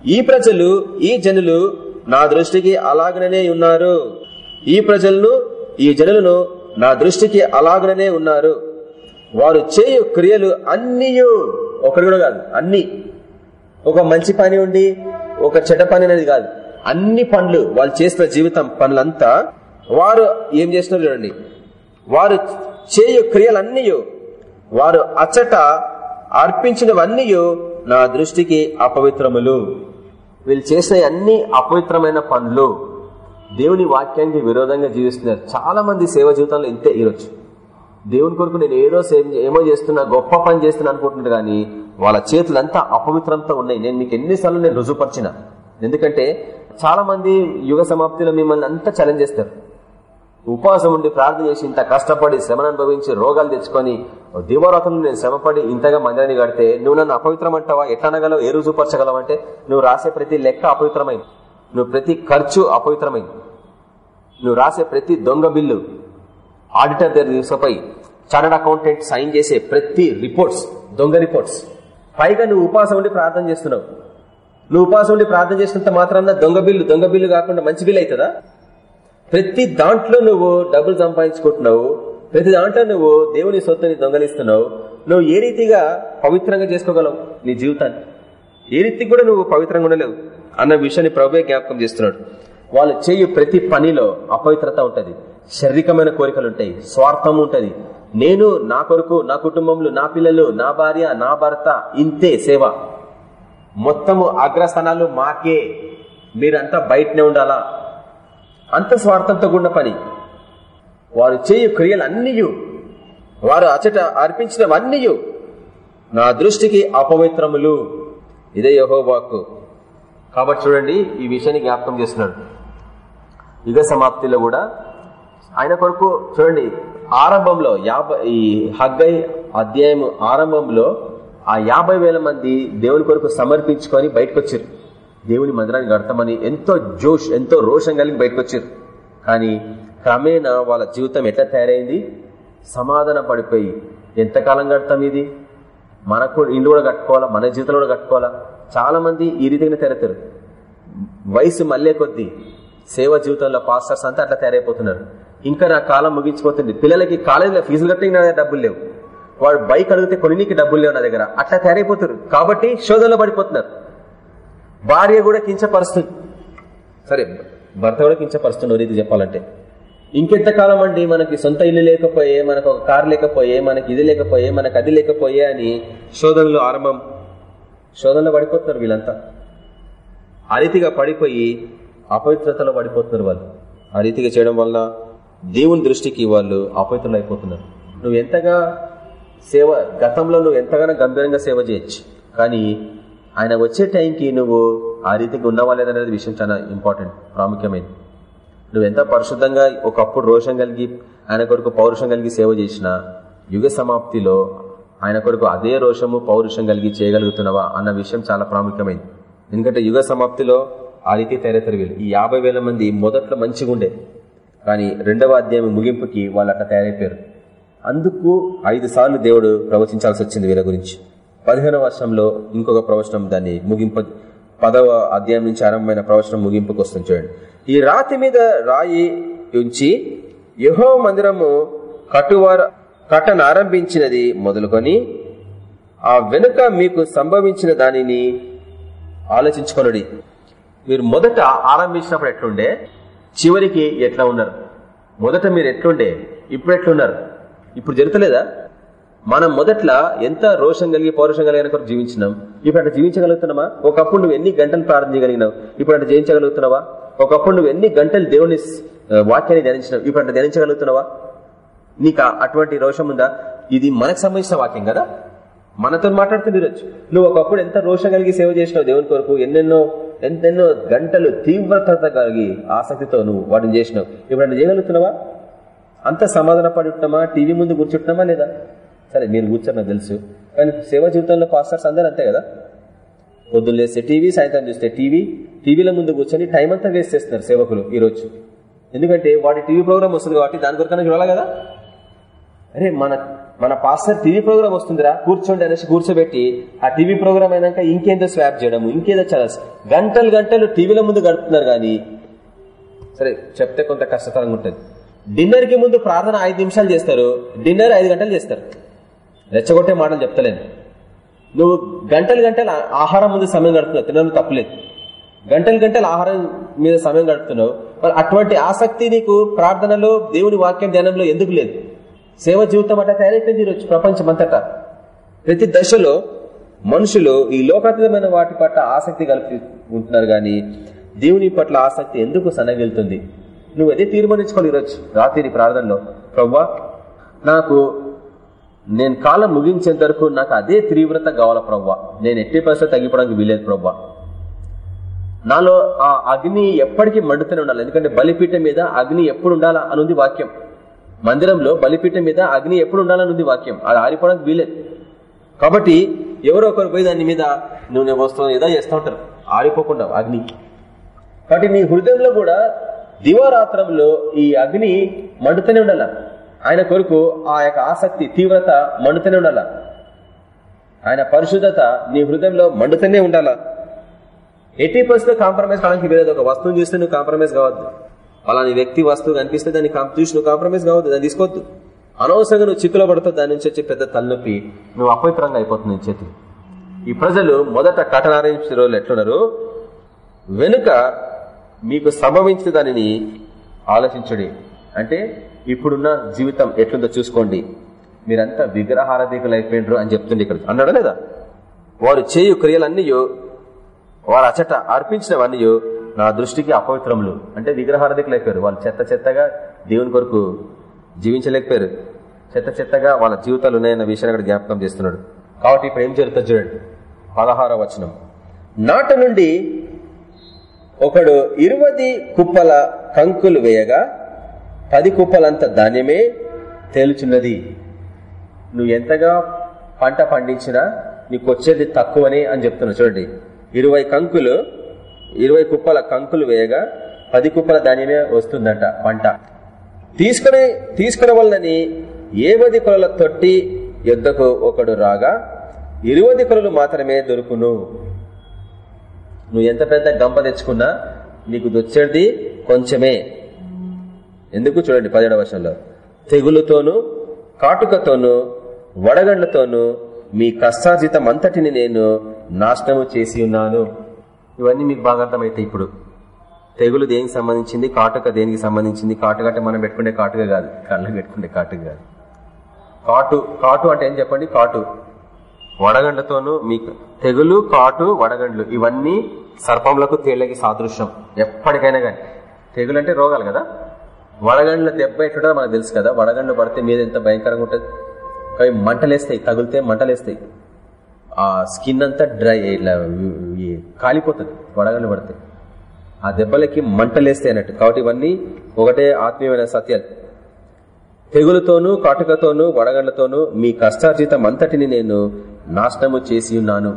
ఈ ప్రజలు ఈ జనులు నా దృష్టికి అలాగనే ఉన్నారు. ఈ ప్రజలను ఈ జనులను నా దృష్టికి అలాగనే ఉన్నారు. వారు చేయు క్రియలు అన్నీ ఒకటి కూడా కాదు అన్ని. ఒక మంచి పని ఉండి ఒక చెడ్డ పని అనేది కాదు. అన్ని పనులు వాళ్ళు చేసిన జీవితం పనులంతా వారు ఏం చేస్తున్నారు చూడండి. వారు చేయు క్రియలన్నీ వారు అచ్చట అర్పించినవన్నీ నా దృష్టికి అపవిత్రములు. వీళ్ళు చేసే అన్ని అపవిత్రమైన పనులు. దేవుని వాక్యానికి విరోధంగా జీవిస్తున్నారు చాలా మంది సేవ జీవితంలో ఇంతే ఈరోజు. దేవుని కొరకు నేను ఏదో ఏమో చేస్తున్నా గొప్ప పని చేస్తున్నా అనుకుంటున్నాడు కానీ వాళ్ళ చేతులంతా అపవిత్రంతో ఉన్నాయి. నేను మీకు ఎన్నిసార్లు నేను రుజువుపరిచిన. ఎందుకంటే చాలా మంది యుగ సమాప్తిలో మిమ్మల్ని అంతా ఛాలెంజ్ చేస్తారు. ఉపవాసం ఉండి ప్రార్థన చేసి ఇంత కష్టపడి శ్రమను అనుభవించి రోగాలు తెచ్చుకొని దివరాత్రులు నేను శ్రమపడి ఇంతగా మందిరాన్ని కడితే నువ్వు నన్ను అపవిత్రం అంటావా ఎట్లనగలవు ఏ రుజువుపరచగలవు అంటే నువ్వు రాసే ప్రతి లెక్క అపవిత్రమైంది. నువ్వు ప్రతి ఖర్చు అపవిత్రమైంది. నువ్వు రాసే ప్రతి దొంగ బిల్లు ఆడిటర్ దగ్గర తీసుకుపోయి చార్టర్డ్ అకౌంటెంట్ సైన్ చేసే ప్రతి రిపోర్ట్స్ దొంగ రిపోర్ట్స్. పైగా నువ్వు ఉపాసం ఉండి ప్రార్థన చేస్తున్నావు. నువ్వు ఉపాసం ఉండి ప్రార్థన చేసినంత మాత్రాన దొంగ బిల్లు దొంగ బిల్లు కాకుండా మంచి బిల్లు అవుతుందా? ప్రతి దాంట్లో నువ్వు డబ్బులు సంపాదించుకుంటున్నావు ప్రతి దాంట్లో నువ్వు దేవుని సొత్తుని దొంగలిస్తున్నావు నువ్వు ఏ రీతిగా పవిత్రంగా చేసుకోగలవు? నీ జీవితాన్ని. ఏ రీతికి కూడా నువ్వు పవిత్రంగా ఉండలేవు అన్న విషయాన్ని ప్రభే జ్ఞాపకం చేస్తున్నాడు. వాళ్ళు చేయు ప్రతి పనిలో అపవిత్రత ఉంటుంది. శారీరకమైన కోరికలు ఉంటాయి. స్వార్థం ఉంటుంది. నేను నా కొరకు నా కుటుంబంలో నా పిల్లలు నా భార్య నా భర్త ఇంతే సేవ. మొత్తము అగ్రస్థానాలు మాకే. మీరంతా బయటనే ఉండాలా? అంత స్వార్థంతో కూడిన పని. వారు చేయు క్రియలు అన్నీయు వారు అచట అర్పించినవన్నీయు. నా దృష్టికి అపవిత్రములు. ఇదే యహోవాక్కు కాబట్టి చూడండి ఈ విషయాన్ని జ్ఞాపకం చేస్తున్నాడు. యుగ సమాప్తిలో కూడా ఆయన కొరకు చూడండి ఆరంభంలో యాభై ఈ హగ్గై అధ్యాయం ఆరంభంలో ఆ యాభై వేల మంది దేవుని కొరకు సమర్పించుకొని బయటకు వచ్చారు దేవుని మందిరాన్ని కడతామని ఎంతో జోష్ ఎంతో రోషం కలిగి బయటకు వచ్చారు కానీ క్రమేణా వాళ్ళ జీవితం ఎట్లా తయారైంది? సమాధాన పడిపోయి ఎంతకాలం కడతాం ఇది? మనకు ఇండ్లు కూడా కట్టుకోవాలా? మన జీవితంలో కూడా కట్టుకోవాలా? చాలా మంది ఈ రీతిగానే తెరతారు వయసు మళ్ళీ కొద్దీ సేవ జీవితంలో పాస్టర్స్ అంతా అట్లా తయారైపోతున్నారు. ఇంకా నా కాలం ముగించిపోతుంది. పిల్లలకి కాలేజీలో ఫీజులు కట్టి నా డబ్బులు లేవు. వాడు బైక్ అడిగితే కొన్నికి డబ్బులు లేవు నా దగ్గర. అట్లా తయారైపోతారు. కాబట్టి శోధనలో పడిపోతున్నారు. భార్య కూడా కించపరుస్తుంది. సరే భర్త కూడా కించపరుస్తుంది రీతి చెప్పాలంటే. ఇంకెంతకాలం అండి మనకి సొంత ఇల్లు లేకపోయే మనకు ఒక కారు లేకపోయే మనకి ఇది లేకపోయే మనకు అది లేకపోయే అని శోధనలు ఆరంభం. శోధనలో పడిపోతున్నారు వీళ్ళంతా. ఆ రీతిగా పడిపోయి అపవిత్రతలో పడిపోతున్నారు వాళ్ళు. ఆ రీతిగా చేయడం వల్ల దేవుని దృష్టికి వాళ్ళు అపవిత్రులు అయిపోతున్నారు నువ్వు ఎంతగా సేవ గతంలో నువ్వు ఎంతగానో గంభీరంగా సేవ చేయొచ్చు కానీ ఆయన వచ్చే టైంకి నువ్వు ఆ రీతికి ఉన్నావా లేదనేది విషయం చాలా ఇంపార్టెంట్ ప్రాముఖ్యమైనది. నువ్వు ఎంత పరిశుద్ధంగా ఒకప్పుడు రోషం కలిగి ఆయన కొరకు పౌరుషం కలిగి సేవ చేసినా యుగ సమాప్తిలో ఆయన కొరకు అదే రోషము పౌరుషం కలిగి చేయగలుగుతున్నావా అన్న విషయం చాలా ప్రాముఖ్యమైంది ఎందుకంటే యుగ సమాప్తిలో ఆ రీతి తెరతరు వీళ్ళు. ఈ యాభై మంది మొదట్లో మంచిగా ఉండే కానీ రెండవ అధ్యాయం ముగింపుకి వాళ్ళు అట్లా తయారైపోయారు. అందుకు ఐదు సార్లు దేవుడు ప్రవచించాల్సి వచ్చింది వీళ్ళ గురించి. పదిహేనవ వర్షంలో ఇంకొక ప్రవచనం దాన్ని ముగింపు పదవ అధ్యాయం నుంచి ఆరంభమైన ప్రవచనం ముగింపుకు వస్తుంది చూడండి. ఈ రాతి మీద రాయి ఉంచి యహో మందిరము కటువ కట్టను ఆరంభించినది మొదలుకొని ఆ వెనుక మీకు సంభవించిన దానిని ఆలోచించుకొనడి. మీరు మొదట ఆరంభించినప్పుడు ఎట్లుండే? చివరికి ఎట్లా ఉన్నారు? మొదట మీరు ఎట్లుండే? ఇప్పుడు ఎట్లున్నారు? ఇప్పుడు జరుగుతలేదా? మనం మొదట్లో ఎంత రోషం కలిగి పౌరుషం కలిగిన కొరకు జీవించినాం? ఇప్పుడు అట్లా జీవించగలుగుతున్నామా? ఒకప్పుడు నువ్వు ఎన్ని గంటలు ప్రార్థన చేయగలిగినావు? ఇప్పుడు అట్లా జయించగలుగుతున్నావా? ఒకప్పుడు నువ్వు ఎన్ని గంటలు దేవుని వాక్యాన్ని ధ్యానించినావు? ఇప్పుడు అట్లా ధ్యానించగలుగుతున్నావా? నీకు అటువంటి రోషం ఉందా? ఇది మనకు సంబంధించిన వాక్యం కదా? మనతో మాట్లాడుతూ ఈరోజు నువ్వు ఒకప్పుడు ఎంత రోషం కలిగి సేవ చేసినావు దేవుని కొరకు? ఎన్నెన్నో ఎంతెన్నో గంటలు తీవ్రత కలిగి ఆసక్తితో నువ్వు వాటిని చేసినావు. ఇప్పుడు చేయగలుగుతున్నావా? అంత సమాధాన పడి ఉంటున్నామా? టీవీ ముందు కూర్చుంటున్నామా లేదా? సరే మీరు కూర్చొని నాకు తెలుసు. కానీ సేవ జీవితంలో పాస్టర్స్ అందరూ అంతే కదా? పొద్దున్న లేస్తే టీవీ సాయంత్రం చూస్తే టీవీ. టీవీల ముందు కూర్చొని టైం అంతా వేస్ట్ చేస్తున్నారు సేవకులు ఈరోజు. ఎందుకంటే వాటి టీవీ ప్రోగ్రామ్ వస్తుంది కాబట్టి దాని కొరకన్నా చూడాలి కదా? అరే మన మన పాస్టర్ టీవీ ప్రోగ్రామ్ వస్తుందిరా కూర్చోండి అనేసి కూర్చోబెట్టి ఆ టీవీ ప్రోగ్రామ్ అయినాక ఇంకేదో స్వాప్ చేయడం ఇంకేదో చాలా గంటలు గంటలు టీవీల ముందు గడుపుతున్నారు కానీ సరే చెప్తే కొంత కష్టతరంగా ఉంటుంది. డిన్నర్కి ముందు ప్రార్థన ఐదు నిమిషాలు చేస్తారు డిన్నర్ ఐదు గంటలు చేస్తారు. రెచ్చగొట్టే మాటలు చెప్తలేను. నువ్వు గంటలు గంటలు ఆహారం ముందు సమయం గడుపుతున్నావు తినడం తప్పలేదు. గంటలు గంటలు ఆహారం మీద సమయం గడుపుతున్నావు మరి అటువంటి ఆసక్తి నీకు ప్రార్థనలో దేవుని వాక్యం ధ్యానంలో ఎందుకు లేదు? సేవ జీవితం అట్లా తయారైపోయింది ఈరోజు ప్రపంచం అంతటా ప్రతి దశలో మనుషులు ఈ లోకాతీతమైన వాటి పట్ల ఆసక్తి కలిపి ఉంటున్నారు కానీ దేవుని పట్ల ఆసక్తి ఎందుకు సన్నగిలుతుంది నువ్వు అదే తీర్మానించుకోవాలి ఈరోజు రాత్రి ప్రార్థనలో. ప్రవ్వా నాకు నేను కాలం ముగించేంత వరకు నాకు అదే తీవ్రత కావాల ప్రవ్వా. నేను ఎట్టి పరిస్థితి తగ్గిపోవడానికి వీలేదు ప్రవ్వా. నాలో ఆ అగ్ని ఎప్పటికీ మండుతూనే ఉండాలి. ఎందుకంటే బలిపీఠం మీద అగ్ని ఎప్పుడు ఉండాలా అనుంది వాక్యం. మందిరంలో బలిపీఠం మీద అగ్ని ఎప్పుడు ఉండాలనుంది వాక్యం. అది ఆరిపోవడానికి వీలేదు కాబట్టి ఎవరో ఒకరు పోయి దాని మీద నూనె వస్తువు ఏదో చేస్తూ ఉంటారు ఆరిపోకుండా అగ్ని. కాబట్టి నీ హృదయంలో కూడా దివారాత్రంలో ఈ అగ్ని మండుతూనే ఉండాల? ఆయన కొరకు ఆ యొక్క ఆసక్తి తీవ్రత మండుతూనే ఉండాల. ఆయన పరిశుద్ధత నీ హృదయంలో మండుతూనే ఉండాలా. ఎట్టి పర్సెంట్ కాంప్రమైజ్ కావడానికి వేరేది ఒక వస్తువుని చూస్తే నువ్వు కాంప్రమైజ్ కావద్దు. అలాని వ్యక్తి వస్తువు కనిపిస్తే దాన్ని చూసి నువ్వు కాంప్రమైజ్ కావద్దు. దాన్ని తీసుకోవద్దు. అనవసరంగా నువ్వు చిక్కులో పడుతుంది దాని నుంచి వచ్చే పెద్ద తలనొప్పి నువ్వు అపవిత్రంగా అయిపోతుంది నీ చేతి ఈ ప్రజలు మొదట కఠనారించిన రోజులు ఎట్లున్నారు? వెనుక మీకు సంభవించిన దానిని ఆలోచించడి. అంటే ఇప్పుడున్న జీవితం ఎట్లుందో చూసుకోండి. మీరంతా విగ్రహారధికులు అయిపోయినరు అని చెప్తుంది ఇక్కడ. అన్నాడు లేదా? వారు చేయు క్రియలన్నీ వారు అచట అర్పించినవన్నీ నా దృష్టికి అపవిత్రములు. అంటే విగ్రహారధికులు అయిపోయారు. వాళ్ళు చెత్త చెత్తగా దేవుని కొరకు జీవించలేకపోయారు. చెత్త చెత్తగా వాళ్ళ జీవితాలు ఉన్నాయన్న విషయాన్ని అక్కడ జ్ఞాపకం చేస్తున్నాడు. కాబట్టి ఇప్పుడు ఏం జరుగుతుంది చూడండి. పదహార వచనం. నాట నుండి ఒకడు ఇరువది కుప్పల కంకులు వేయగా పది కుప్పలంత ధాన్యమే తేలుచున్నది. నువ్వు ఎంతగా పంట పండించినా నీకు వచ్చేది తక్కువనే అని చెప్తున్నా చూడండి. ఇరవై కంకులు ఇరవై కుప్పల కంకులు వేయగా పది కుప్పల ధాన్యమే వస్తుందంట పంట. తీసుకుని తీసుకునే వాళ్ళని ఏవది కొలల తొట్టి యుద్ధకు ఒకడు రాగా ఇరువది కొలలు మాత్రమే దొరుకును. నువ్వు ఎంత పెద్ద గంప తెచ్చుకున్నా నీకు దొచ్చేది కొంచెమే. ఎందుకు చూడండి పదిహేడవ వర్షంలో తెగులుతోను కాటుకతోను వడగండ్లతోనూ మీ కష్టార్జితం అంతటిని నేను నాశనము చేసి ఉన్నాను. ఇవన్నీ మీకు బాగా అర్థమైతే ఇప్పుడు. తెగులు దేనికి సంబంధించింది? కాటుక దేనికి సంబంధించింది? కాటుక అంటే మనం పెట్టుకునే కాటుక కాదు. కళ్ళకు పెట్టుకునే కాటుక కాదు. కాటు కాటు అంటే ఏం చెప్పండి? కాటు. వడగండ్లతోనూ మీకు తెగులు కాటు వడగండ్లు ఇవన్నీ సర్పంలకు తేళ్ళకి సాదృశ్యం. ఎప్పటికైనా కానీ తెగులు అంటే రోగాలు కదా? వడగండ్ల దెబ్బ ఎట్టుంటుందో మనకు తెలుసు కదా. వడగండ్లు పడితే మీద ఎంత భయంకరంగా ఉంటుంది. అవి మంటలేస్తాయి తగిలితే మంటలేస్తాయి. ఆ స్కిన్ అంతా డ్రై ఇట్లా కాలిపోతుంది వడగండ్లు పడతాయి ఆ దెబ్బలకి మంటలేస్తాయి అన్నట్టు. కాబట్టి ఇవన్నీ ఒకటే ఆత్మీయమైన సత్యాలు. తెగులతోనూ కాటుకతోనూ వడగండ్లతోనూ మీ కష్టార్జితం అంతటిని నేను నాశనము చేసి ఉన్నాను.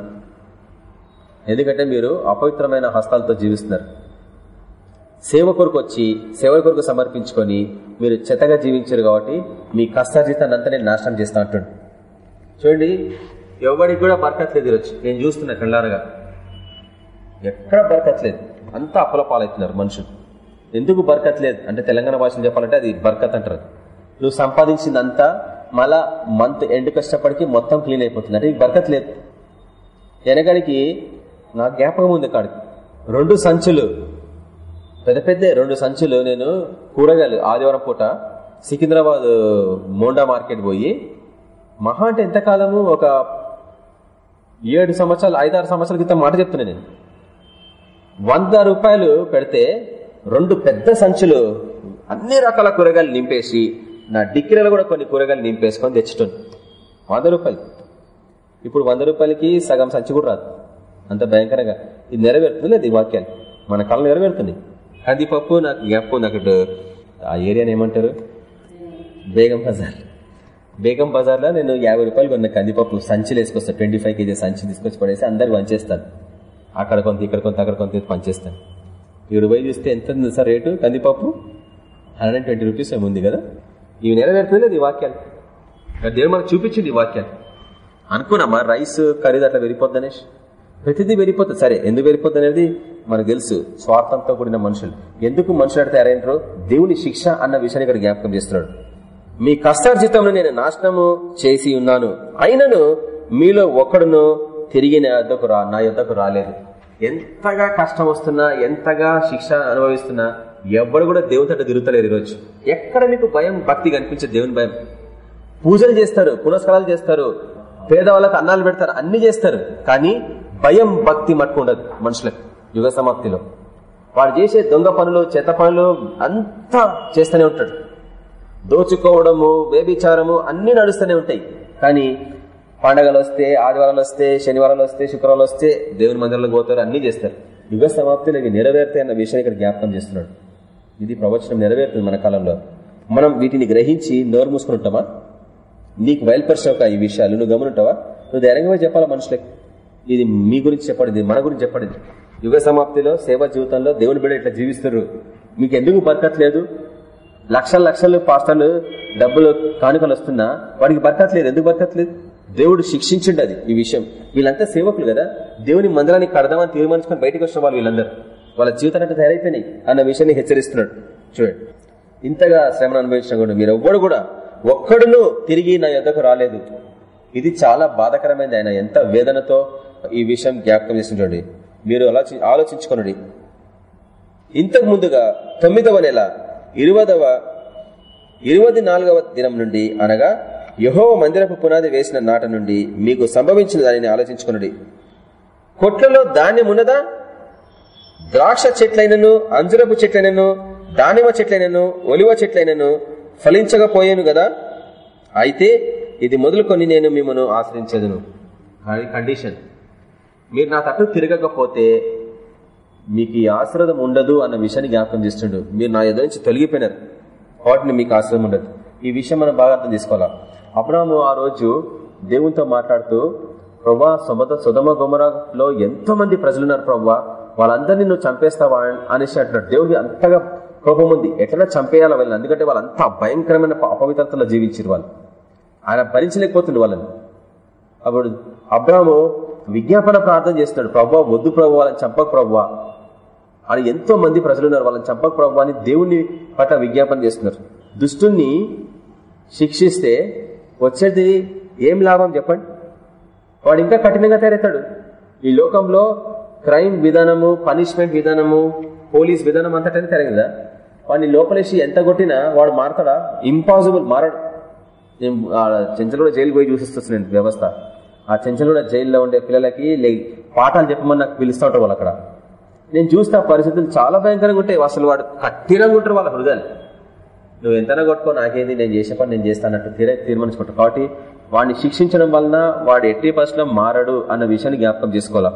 ఎందుకంటే మీరు అపవిత్రమైన హస్తాలతో జీవిస్తున్నారు. సేవ కొరకు వచ్చి సేవ కొరకు సమర్పించుకొని మీరు చెత్తగా జీవించారు కాబట్టి మీ కష్టార్జితాన్ని అంతా నేను నాశనం చేస్తా అంటుండు. చూడండి ఎవరికి కూడా బరకట్లేదు ఈరోజు. నేను చూస్తున్నా కళ్ళారగా. ఎక్కడ బరకట్లేదు? అంతా అప్పుల పాలవుతున్నారు మనుషులు. ఎందుకు బరకట్లేదు? అంటే తెలంగాణ భాషను చెప్పాలంటే అది బర్కత్ అంటారు నువ్వు సంపాదించిందంతా మళ్ళా మంత్ ఎండ్ కష్టపడికి మొత్తం క్లీన్ అయిపోతుంది. అంటే బరకత్ లేదు. వెనకడికి నా జ్ఞాపకం ఉంది కాడికి. రెండు సంచులు. పెద్ద పెద్ద రెండు సంచులు నేను కూరగాయలు ఆదివారం పూట సికింద్రాబాద్ మోండా మార్కెట్ పోయి మహా అంటే ఎంతకాలము ఒక ఏడు సంవత్సరాలు ఐదారు సంవత్సరాల క్రితం మాట చెప్తున్నా నేను. వంద రూపాయలు పెడితే రెండు పెద్ద సంచులు అన్ని రకాల కూరగాయలు నింపేసి నా డిక్కీలలో కూడా కొన్ని కూరగాయలు నింపేసుకొని తెచ్చుతుంది వంద రూపాయలు. ఇప్పుడు వంద రూపాయలకి సగం సంచి కూడా రాదు. అంత భయంకరంగా. ఇది నెరవేరుతుంది లేదు ఈ వాక్యాలు మన కళ నెరవేరుతుంది. కందిపప్పు నాకు జ్ఞాపకం ఉంది అక్కడ ఆ ఏరియాని ఏమంటారు? బేగం బజార్. బేగం బజార్లో నేను యాభై రూపాయలు కొన్న కందిపప్పు సంచులు వేసుకొస్తాను ట్వంటీ ఫైవ్ కేజీ సంచి తీసుకొచ్చి పడేసి అందరికి పంచేస్తాను. అక్కడ కొంత ఇక్కడ కొంత అక్కడ కొంత పంచేస్తాను. ఇరవై పోయి చూస్తే ఎంత ఉంది సార్ రేటు కందిపప్పు? హండ్రెడ్ అండ్ ట్వంటీ రూపీస్ ఏముంది ఉంది కదా? ఇవి నెరవేరుతుంది లేదు ఈ వాక్యాలు? దేవుడు మనకు చూపించింది ఈ వాక్యాలు. అనుకున్నామా? రైస్ ఖరీదు అట్లా పెరిగిపోద్ది అనేసి ప్రతిదీ పెరిగిపోతుంది. సరే ఎందుకు వెళ్ళిపోద్ది అనేది మనకు తెలుసు స్వార్థంతో కూడిన మనుషులు. ఎందుకు మనుషులు తయారైనరు దేవుని శిక్ష అన్న విషయాన్ని ఇక్కడ జ్ఞాపకం చేస్తున్నాడు. మీ కష్టార్జితంలో నేను నాశనము చేసి ఉన్నాను. అయినను మీలో ఒకడును తిరిగి నా యొద్దకు రా నా యొద్దకు రాలేదు. ఎంతగా కష్టం వస్తున్నా ఎంతగా శిక్ష అనుభవిస్తున్నా ఎవ్వరు కూడా దేవునితో తిరుగుతలేరు ఈరోజు. ఎక్కడ మీకు భయం భక్తి కనిపించే దేవుని భయం? పూజలు చేస్తారు పునస్కారాలు చేస్తారు పేదవాళ్ళకి అన్నాలు పెడతారు అన్ని చేస్తారు. కానీ భయం భక్తి మట్టుకుండదు మనుషులకు. యుగ సమాప్తిలో. వాడు చేసే దొంగ పనులు చెత్త పనులు అంతా చేస్తూనే ఉంటాడు. దోచుకోవడము వేభిచారము అన్ని నడుస్తూనే ఉంటాయి. కానీ పండగలు వస్తే ఆదివారాలు వస్తే శనివారాలు వస్తే శుక్రవారాలు వస్తే దేవుని మందిరంలో పోతారు అన్ని చేస్తారు. యుగ సమాప్తిలో ఇవి నెరవేరుతాయి అన్న విషయాన్ని ఇక్కడ జ్ఞాపకం చేస్తున్నాడు. ఇది ప్రవచనం నెరవేరుతుంది మన కాలంలో. మనం వీటిని గ్రహించి నోరు మూసుకుని ఉంటామా? నీకు బయలుపరిచావు ఈ విషయాలు? నువ్వు గమనుంటావా? నువ్వు ధైర్యంగా చెప్పాలా మనుషులకి? ఇది మీ గురించి చెప్పడింది మన గురించి చెప్పడింది యుగ సమాప్తిలో సేవా జీవితంలో దేవుని బిడ్డ ఇట్లా జీవిస్తారు మీకు ఎందుకు బరకట్లేదు? లక్షల లక్షలు పాస్టర్లు డబ్బులు కానుకలు వస్తున్నా వాడికి బరకట్లేదు. ఎందుకు బరకట్లేదు? దేవుడు శిక్షించండి అది ఈ విషయం. వీళ్ళంతా సేవకులు కదా. దేవుని మందిరానికి కడదామని తీర్మానించుకొని బయటకు వచ్చిన వాళ్ళు వీళ్ళందరూ. వాళ్ళ జీవితానికి తయారైపోయినాయి అన్న విషయాన్ని హెచ్చరిస్తున్నాడు. చూడండి. ఇంతగా శ్రమను అనుభవించిన కూడా మీరు ఎవ్వడు కూడా ఒక్కడును తిరిగి నా యొద్దకు రాలేదు. ఇది చాలా బాధకరమైనది ఆయన. ఎంత వేదనతో ఈ విషయం జ్ఞాపకం చేస్తుంటండి మీరు ఆలోచించుకున్నది ఇంతకు ముందుగా తొమ్మిదవ నెల ఇరవదవ ఇరవై నాలుగవ దినం నుండి అనగా యహోవ మందిరపు పునాది వేసిన నాట నుండి మీకు సంభవించిన దానిని ఆలోచించుకున్నది కొట్లలో ధాన్యం ఉన్నదా? ద్రాక్ష చెట్లైనను అంజురపు చెట్లైనను దానిమ చెట్లైనను ఒలివ చెట్లైనను ఫలించకపోయాను గదా? అయితే ఇది మొదలుకొని నేను మిమ్మను ఆశ్రయించదును. కండిషన్ మీరు నా తట్టు తిరగకపోతే మీకు ఈ ఆశ్రదం ఉండదు అన్న విషయాన్ని జ్ఞాపకం చేస్తుండు. మీరు నా ఎదురు నుంచి తొలగిపోయినారు. వాటిని మీకు ఆశ్రదం ఉండదు. ఈ విషయం మనం బాగా అర్థం చేసుకోవాలా? అబ్రాము ఆ రోజు దేవునితో మాట్లాడుతూ ప్రభా సుమత సుధమ గుమరలో ఎంతో మంది ప్రజలున్నారు ప్రభా. వాళ్ళందరినీ నువ్వు చంపేస్తావా? అనేసి అంటున్నాడు. దేవుడికి అంతగా కోపం ఉంది. ఎట్లా చంపేయాలి వాళ్ళని? ఎందుకంటే వాళ్ళంతా భయంకరమైన అపవిత్రతలో జీవించారు వాళ్ళు. ఆయన భరించలేకపోతుంది వాళ్ళని. అప్పుడు అబ్రాము విజ్ఞాపన ప్రార్థన చేస్తున్నాడు. ప్రభావ వద్దు ప్రభు వాళ్ళని చంపక ప్రభావ అని ఎంతో మంది ప్రజలు ఉన్నారు. వాళ్ళని చంపక ప్రభు అని దేవుని పట్ల విజ్ఞాపన చేస్తున్నారు. దుష్టుణ్ణి శిక్షిస్తే వచ్చేది ఏం లాభం చెప్పండి? వాడు ఇంకా కఠినంగా తయారవుతాడు. ఈ లోకంలో క్రైమ్ విధానము పనిష్మెంట్ విధానము పోలీస్ విధానం అంతటనే తయారు వాడిని లోపలేసి ఎంత కొట్టినా వాడు మారతాడా? ఇంపాసిబుల్ మారడు. నేను చెంచలో జైలు పోయి చూసిస్తున్నాను వ్యవస్థ. ఆ చెంచలగూడ జైల్లో ఉండే పిల్లలకి పాఠాలు చెప్పమని నాకు పిలుస్తూ ఉంటారు వాళ్ళు అక్కడ. నేను చూస్తే ఆ పరిస్థితులు చాలా భయంకరంగా ఉంటాయి. అసలు వాడు కఠినంగా ఉంటారు వాళ్ళ హృదయాలు. నువ్వు ఎంతనా కొట్టుకో నాకేంది నేను చేసే పని నేను చేస్తానట్టు తీరే తీర్మానించుకుంటావు కాబట్టి వాడిని శిక్షించడం వలన వాడు ఎట్టి పరిస్థితిలో మారడు అన్న విషయాన్ని జ్ఞాపకం చేసుకోవాలా?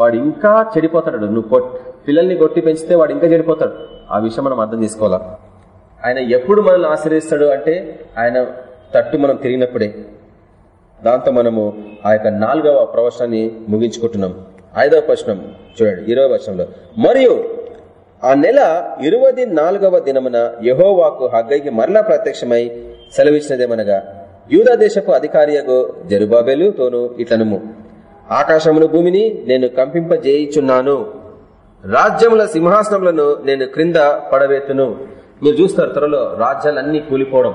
వాడు ఇంకా చెడిపోతాడు. నువ్వు పిల్లల్ని కొట్టి పెంచితే వాడు ఇంకా చెడిపోతాడు. ఆ విషయం మనం అర్థం చేసుకోవాలా? ఆయన ఎప్పుడు మనల్ని ఆశ్రయిస్తాడు అంటే ఆయన తట్టు మనం తిరిగినప్పుడే. దాంతో మనము ఆ యొక్క నాలుగవ ప్రవచనాన్ని ముగించుకుంటున్నాం. ఐదవ ప్రశ్నం చూడండి ఇరవై వర్షంలో మరియు ఆ నెల ఇరవై నాలుగవ దినమున యహోవాకు హగ్గైకి మరలా ప్రత్యక్షమై సెలవిచ్చినదేమనగా యూదా దేశపు అధికారియగు జరుబాబెలు తోను ఇతనుము. ఆకాశమును భూమిని నేను కంపింపజేయుచున్నాను. రాజ్యముల సింహాసనములను నేను క్రింద పడవేతును. మీరు చూస్తారు త్వరలో రాజ్యాలన్నీ కూలిపోవడం.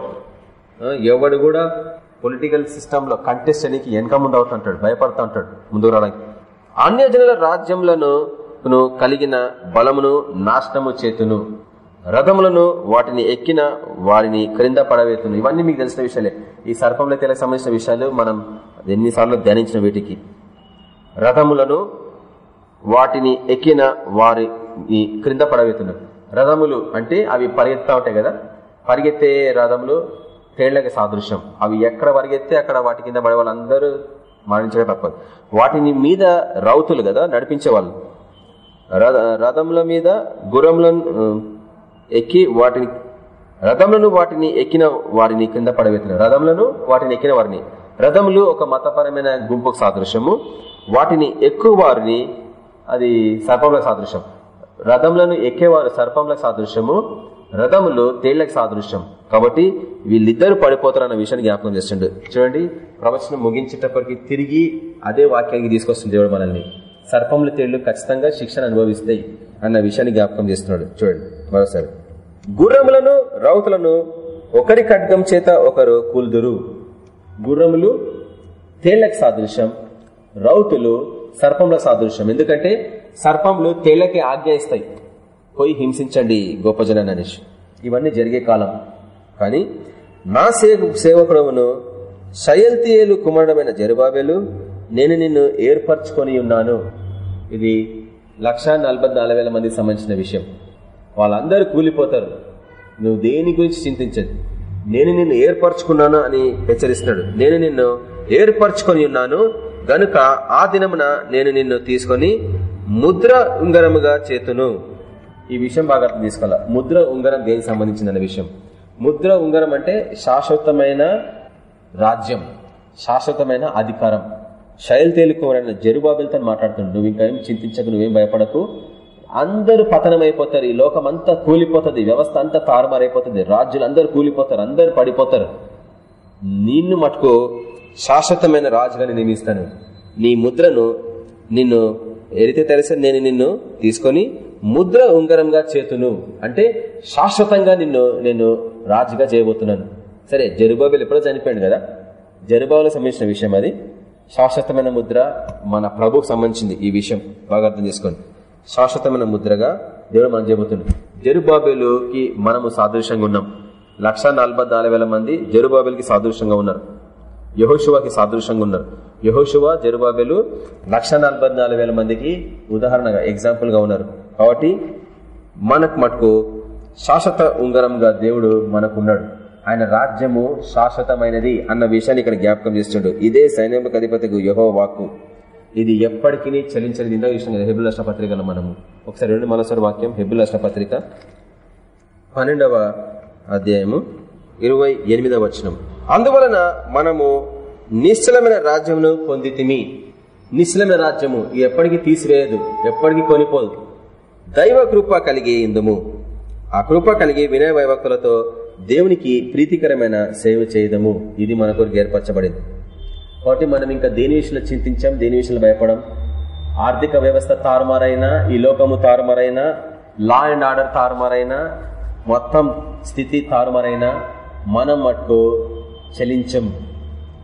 ఎవడు కూడా పొలిటికల్ సిస్టమ్లో కంటెస్ట్ చేయడానికి వెనక ముందు అవుతుంటాడు భయపడతా ఉంటాడు ముందు రావడానికి. అన్యజనుల రాజ్యములను ను కలిగిన బలమును నాశనము చేతును రథములను వాటిని ఎక్కిన వారిని క్రింద పడవేతును. ఇవన్నీ మీకు తెలిసిన విషయాలే. ఈ సర్పంలో తెలకు సంబంధించిన విషయాలు మనం ఎన్నిసార్లు ధ్యానించిన వీటికి. రథములను వాటిని ఎక్కిన వారి ఈ క్రింద పడవేతున్నారు రథములు అంటే అవి పరిగెత్తా ఉంటాయి కదా? పరిగెత్తే రథములు తేళ్ళకి సాదృశ్యం. అవి ఎక్కడ పరిగెత్తే అక్కడ వాటి కింద పడే వాళ్ళందరూ మరణించక తప్పదు. వాటిని మీద రౌతులు కదా నడిపించే వాళ్ళు. రథ- రథముల మీద గుర్రములను ఎక్కి వాటిని రథములను వాటిని ఎక్కిన వారిని కింద పడవేతున్నారు రథములను వాటిని ఎక్కిన వారిని. రథములు ఒక మతపరమైన గుంపుకు సాదృశ్యము. వాటిని ఎక్కువ వారిని అది సర్పంల సాదృశ్యం. రథములను ఎక్కేవారు సర్పంల సాదృశ్యము. రథములు తేళ్ళకు సాదృశ్యం. కాబట్టి వీళ్ళిద్దరు పడిపోతారన్న విషయాన్ని జ్ఞాపకం చేస్తుండే. చూడండి ప్రవచనం ముగించేటప్పటికి తిరిగి అదే వాక్యానికి తీసుకొస్తుంది దేవుడు మనల్ని. సర్పములు తేళ్ళు ఖచ్చితంగా శిక్షణ అనుభవిస్తాయి అన్న విషయాన్ని జ్ఞాపకం చేస్తున్నాడు. చూడండి మరోసారి. గుర్రములను రౌతులను ఒకరి ఖడ్గం చేత ఒకరు కూల్దురు. గుర్రములు తేళ్ళకు సాదృశ్యం రౌతులు సర్పంల సాదృశ్యం. ఎందుకంటే సర్పంలు తేళ్ళకి ఆజ్ఞ ఇస్తాయి. పోయి హింసించండి గొప్ప జనాన్ని ఇవన్నీ జరిగే కాలం. కానీ నా సేవ సేవకుడవును షయల్తీయేలు కుమారుడమైన జరుబాబేలు నేను నిన్ను ఏర్పరచుకొని ఉన్నాను. ఇది లక్ష మందికి సంబంధించిన విషయం. వాళ్ళందరూ కూలిపోతారు. నువ్వు దేని గురించి చింతించదు. నేను నిన్ను ఏర్పరచుకున్నాను అని హెచ్చరిస్తున్నాడు. నేను నిన్ను ఏర్పరచుకొని ఉన్నాను. గనుక ఆ దినమున నేను నిన్ను తీసుకొని ముద్ర ఉంగరముగా చేతును. ఈ విషయం బాగా అర్థం తీసుకోవాలి ముద్ర ఉంగరం దేనికి సంబంధించిన విషయం? ముద్ర ఉంగరం అంటే శాశ్వతమైన రాజ్యం శాశ్వతమైన అధికారం. శైల్ తేలికోరైన జరుబాబులతో మాట్లాడుతున్నాడు. నువ్వు ఇంకా ఏం చింతించకు నువ్వేం భయపడకు. అందరూ పతనం అయిపోతారు ఈ లోకం అంతా కూలిపోతుంది వ్యవస్థ అంతా తారుమారైపోతుంది రాజ్యులు అందరూ కూలిపోతారు అందరూ పడిపోతారు. నిన్ను మటుకు శాశ్వతమైన రాజుగాని నియమిస్తాను. నీ ముద్రను నిన్ను ఎరితే తెలిసి నేను నిన్ను తీసుకొని ముద్ర ఉంగరంగా చేతును అంటే శాశ్వతంగా నిన్ను నేను రాజుగా చేయబోతున్నాను. సరే జరుబాబులు ఎప్పుడో చనిపోయాడు కదా? జరుబాబులకు సంబంధించిన విషయం అది. శాశ్వతమైన ముద్ర మన ప్రభుకు సంబంధించింది ఈ విషయం. బాగా అర్థం చేసుకోండి. శాశ్వతమైన ముద్రగా దేవుడు మనం చేయబోతుంది జరుబాబేలుకి మనము సాదృశ్యంగా ఉన్నాం. లక్ష మంది జరుబాబేలుకి సాదృశ్యంగా ఉన్నారు. యహోశివాకి సాదృశ్యంగా ఉన్నారు యహోశివ జరుబాబేలు లక్ష మందికి ఉదాహరణగా ఎగ్జాంపుల్గా ఉన్నారు. కాబట్టి మనకు మటుకు శాశ్వత ఉంగరంగా దేవుడు మనకున్నాడు. ఆయన రాజ్యము శాశ్వతమైనది అన్న విషయాన్ని ఇక్కడ జ్ఞాపకం చేస్తుండడు ఇదే సైన్యముఖ అధిపతికు యహో వాక్కు. ఇది ఎప్పటికీ చలించని ఇందా విషయం కదా హెబుల్ రాష్ట్ర పత్రికలో మనము ఒకసారి రెండు మరోసారి వాక్యం హెబుల్ పత్రిక పన్నెండవ అధ్యాయము. ఇరవై ఎనిమిదవ వచనం. అందువలన మనము నిశ్చలమైన రాజ్యమును పొందితిమి. నిశ్చలమైన రాజ్యము ఎప్పటికీ తీసివేయదు ఎప్పటికీ కొనిపోదు. దైవ కృప కలిగి ఇందుము. ఆ కృప కలిగి వినయ వైభక్తులతో దేవునికి ప్రీతికరమైన సేవ చేయదము. ఇది మన కొరకు ఏర్పరచబడింది. కాబట్టి మనం ఇంకా దేని విషయంలో చింతించాం? దేని విషయంలో భయపడం? ఆర్థిక వ్యవస్థ తారుమారైనా ఈ లోకము తారుమారైనా లా అండ్ ఆర్డర్ తారుమారైనా మొత్తం స్థితి తారుమారైనా మనం మట్టు చలించం.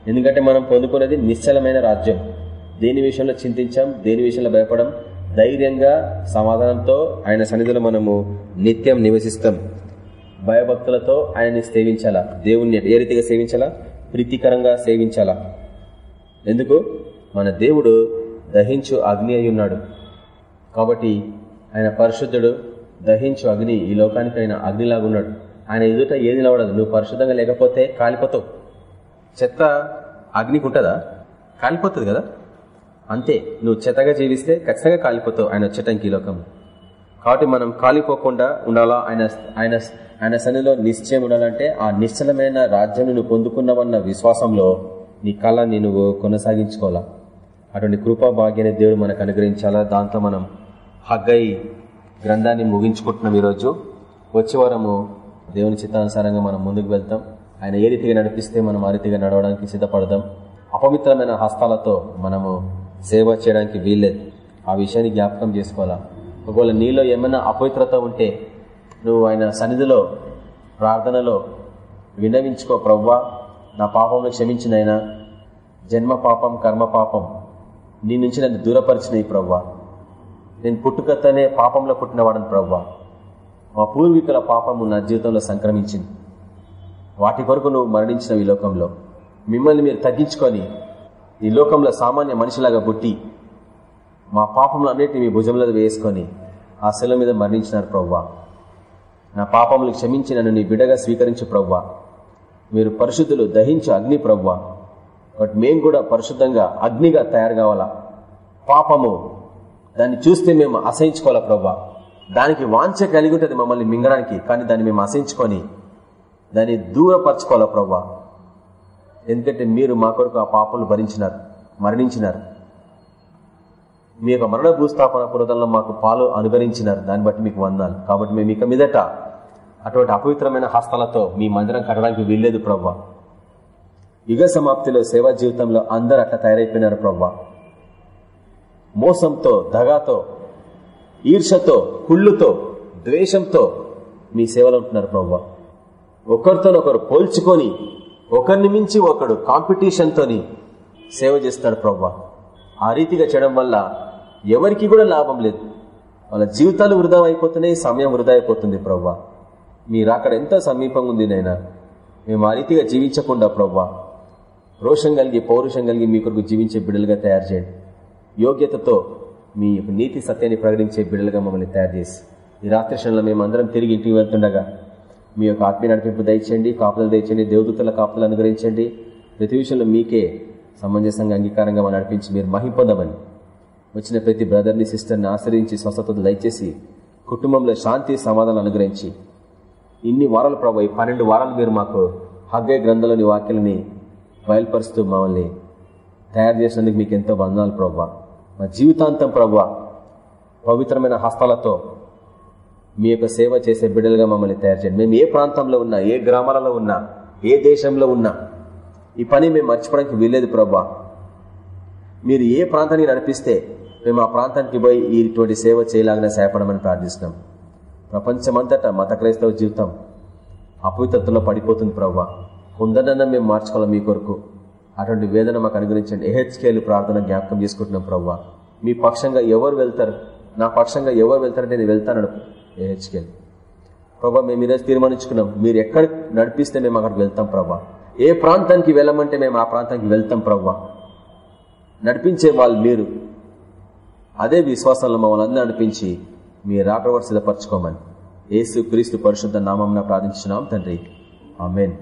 ఎందుకంటే మనం పొందుకున్నది నిశ్చలమైన రాజ్యం. దేని విషయంలో చింతించాం దేని విషయంలో భయపడం? ధైర్యంగా సమాధానంతో ఆయన సన్నిధిలో మనము నిత్యం నివసిస్తాం. భయభక్తులతో ఆయన్ని సేవించాలా? దేవుణ్ణి ఏ రీతిగా సేవించాలా? ప్రీతికరంగా సేవించాలా? ఎందుకు? మన దేవుడు దహించు అగ్ని అయి ఉన్నాడు. కాబట్టి ఆయన పరిశుద్ధుడు దహించు అగ్ని ఈ లోకానికి ఆయన అగ్నిలాగా ఉన్నాడు. ఆయన ఎదుట ఏది నిలబడదు. నువ్వు పరిశుద్ధంగా లేకపోతే కాలిపోతావు. చెత్త అగ్నికి ఉంటుందా? కాలిపోతుంది కదా? అంతే. నువ్వు చెత్తగా జీవిస్తే ఖచ్చితంగా కాలిపోతావు ఆయన వచ్చేటానికి లోకం. కాబట్టి మనం కాలిపోకుండా ఉండాలా? ఆయన ఆయన ఆయన సన్నిలో నిశ్చయం ఉండాలంటే ఆ నిశ్చలమైన రాజ్యాన్ని నువ్వు పొందుకున్నావన్న విశ్వాసంలో నీ కళని నువ్వు కొనసాగించుకోవాలా? అటువంటి కృపా భాగ్యాన్ని దేవుడు మనకు అనుగ్రహించాలా? దాంతో మనం హగ్గై గ్రంథాన్ని ముగించుకుంటున్నాం ఈరోజు. వచ్చే వారము దేవుని చిత్తానుసారంగా మనం ముందుకు వెళ్తాం. ఆయన ఏ రీతిగా నడిపిస్తే మనం ఆ రీతిగా నడవడానికి సిద్ధపడదాం. అపవిత్రమైన హస్తాలతో మనము సేవ చేయడానికి వీల్లేదు. ఆ విషయాన్ని జ్ఞాపకం చేసుకోవాలా? ఒకవేళ నీలో ఏమైనా అపవిత్రత ఉంటే నువ్వు ఆయన సన్నిధిలో ప్రార్థనలో వినవించుకో ప్రవ్వా నా పాపంలో క్షమించినైనా జన్మ పాపం కర్మ పాపం నీ నుంచి నన్ను దూరపరిచినవి ప్రవ్వా. నేను పుట్టుకతోనే పాపంలో పుట్టినవాడని ప్రవ్వా. మా పూర్వీకుల పాపము నా జీవితంలో సంక్రమించింది. వాటి కొరకు నువ్వు మరణించిన ఈ లోకంలో. మిమ్మల్ని మీరు తగ్గించుకొని ఈ లోకంలో సామాన్య మనిషిలాగా పుట్టి మా పాపములు అన్నిటిని మీ భుజంలో వేసుకొని ఆ శిల మీద మరణించినారు ప్రవ్వా. నా పాపములు క్షమించి నన్ను నీ బిడగా స్వీకరించు ప్రవ్వా. మీరు పరిశుద్ధులు దహించు అగ్ని ప్రవ్వా. బట్ మేము కూడా పరిశుద్ధంగా అగ్నిగా తయారు కావాలా. పాపము దాన్ని చూస్తే మేము అసహించుకోవాలా ప్రవ్వా? దానికి వాంఛ కలిగి ఉంటుంది మమ్మల్ని మింగడానికి కానీ దాన్ని మేము అసహించుకొని దాన్ని దూరపరచుకోవాలా ప్రవ్వా? ఎందుకంటే మీరు మా కొరకు ఆ పాపలు భరించినారు మరణించినారు. మీ యొక్క మరణ భూస్థాపన పురదల్లో మాకు పాలు అనుగరించినారు దాన్ని బట్టి మీకు వందాలు. కాబట్టి మేము ఇక మీదట అటువంటి అపవిత్రమైన హస్తాలతో మీ మందిరం కట్టడానికి వీల్లేదు ప్రవ్వా. యుగ సమాప్తిలో సేవా జీవితంలో అందరు అట్లా తయారైపోయినారు ప్రవ్వా. మోసంతో దగాతో ఈర్షతో కుళ్ళుతో ద్వేషంతో మీ సేవలు ఉంటున్నారు ప్రవ్వా. ఒకరితోనొకరు పోల్చుకొని ఒకరిని మించి ఒకడు కాంపిటీషన్తోని సేవ చేస్తాడు ప్రభా ఆ రీతిగా చేయడం వల్ల ఎవరికి కూడా లాభం లేదు. వాళ్ళ జీవితాలు వృధా అయిపోతున్నాయి సమయం వృధా అయిపోతుంది ప్రవ్వా. మీరు అక్కడ ఎంత సమీపంగా ఉంది నైనా మేము ఆ రీతిగా జీవించకుండా ప్రవ్వా. రోషం కలిగి పౌరుషం కలిగి మీ కొరకు జీవించే బిడ్డలుగా తయారు చేయండి. యోగ్యతతో మీ యొక్క నీతి సత్యాన్ని ప్రకటించే బిడ్డలుగా మమ్మల్ని తయారు చేసి ఈ రాత్రి క్షణంలో మేమందరం తిరిగి ఇంటికి వెళ్తుండగా మీ యొక్క ఆత్మీయ నడిపింపు దయచేయండి కాపుదలు దయచేయండి దేవదూతల కాపుదలు అనుగ్రహించండి. ప్రతి విషయంలో మీకే సమంజసంగా అంగీకారంగా మనం నడిపించి మీరు మహింపొందమని వచ్చిన ప్రతి బ్రదర్ని సిస్టర్ని ఆశ్రయించి స్వస్థతలు దయచేసి కుటుంబంలో శాంతి సమాధానం అనుగ్రహించి ఇన్ని వారాలు ప్రభు ఈ పన్నెండు వారాలు మీరు మాకు హగ్గే గ్రంథంలోని వాక్యాలని బయలుపరుస్తూ మమ్మల్ని తయారు చేసినందుకు మీకు ఎంతో బంధనాలు ప్రభావ మా జీవితాంతం ప్రభు పవిత్రమైన హస్తాలతో మీ యొక్క సేవ చేసే బిడ్డలుగా మమ్మల్ని తయారు చేయండి. మేము ఏ ప్రాంతంలో ఉన్నా ఏ గ్రామాలలో ఉన్నా ఏ దేశంలో ఉన్నా ఈ పని మేము మర్చిపోవడానికి వీల్లేదు ప్రభా. మీరు ఏ ప్రాంతానికి నడిపిస్తే మేము ఆ ప్రాంతానికి పోయి ఇటువంటి సేవ చేయలాగానే సేపడమని ప్రార్థిస్తున్నాం. ప్రపంచమంతటా మత క్రైస్తవ జీవితం అపవిత్రతలో పడిపోతుంది ప్రభా. కొందరన్నా మేము మార్చుకోవాలి మీ కొరకు? అటువంటి వేదన మాకు అనుగ్రహించండి. ఎహెచ్కేలు ప్రార్థన జ్ఞాపకం చేసుకుంటున్నాం ప్రవ్వా. మీ పక్షంగా ఎవరు వెళ్తారు? నా పక్షంగా ఎవరు వెళ్తారంటే నేను వెళ్తాను ఏహెచ్కేలు ప్రభా మేము ఈరోజు తీర్మానించుకున్నాం. మీరు ఎక్కడ నడిపిస్తే మేము అక్కడికి వెళ్తాం ప్రభా ఏ ప్రాంతానికి వెళ్ళమంటే మేము ఆ ప్రాంతానికి వెళ్తాం ప్రవ్వా. నడిపించే వాళ్ళు మీరు. అదే విశ్వాసంలో మమ్మల్ని అందరూ నడిపించి మీరు రాకడ సిద్ధపరచుకోమని. ఏసు క్రీస్తు పరిశుద్ధ నామం ప్రార్థించినాం తండ్రి. ఆమెన్.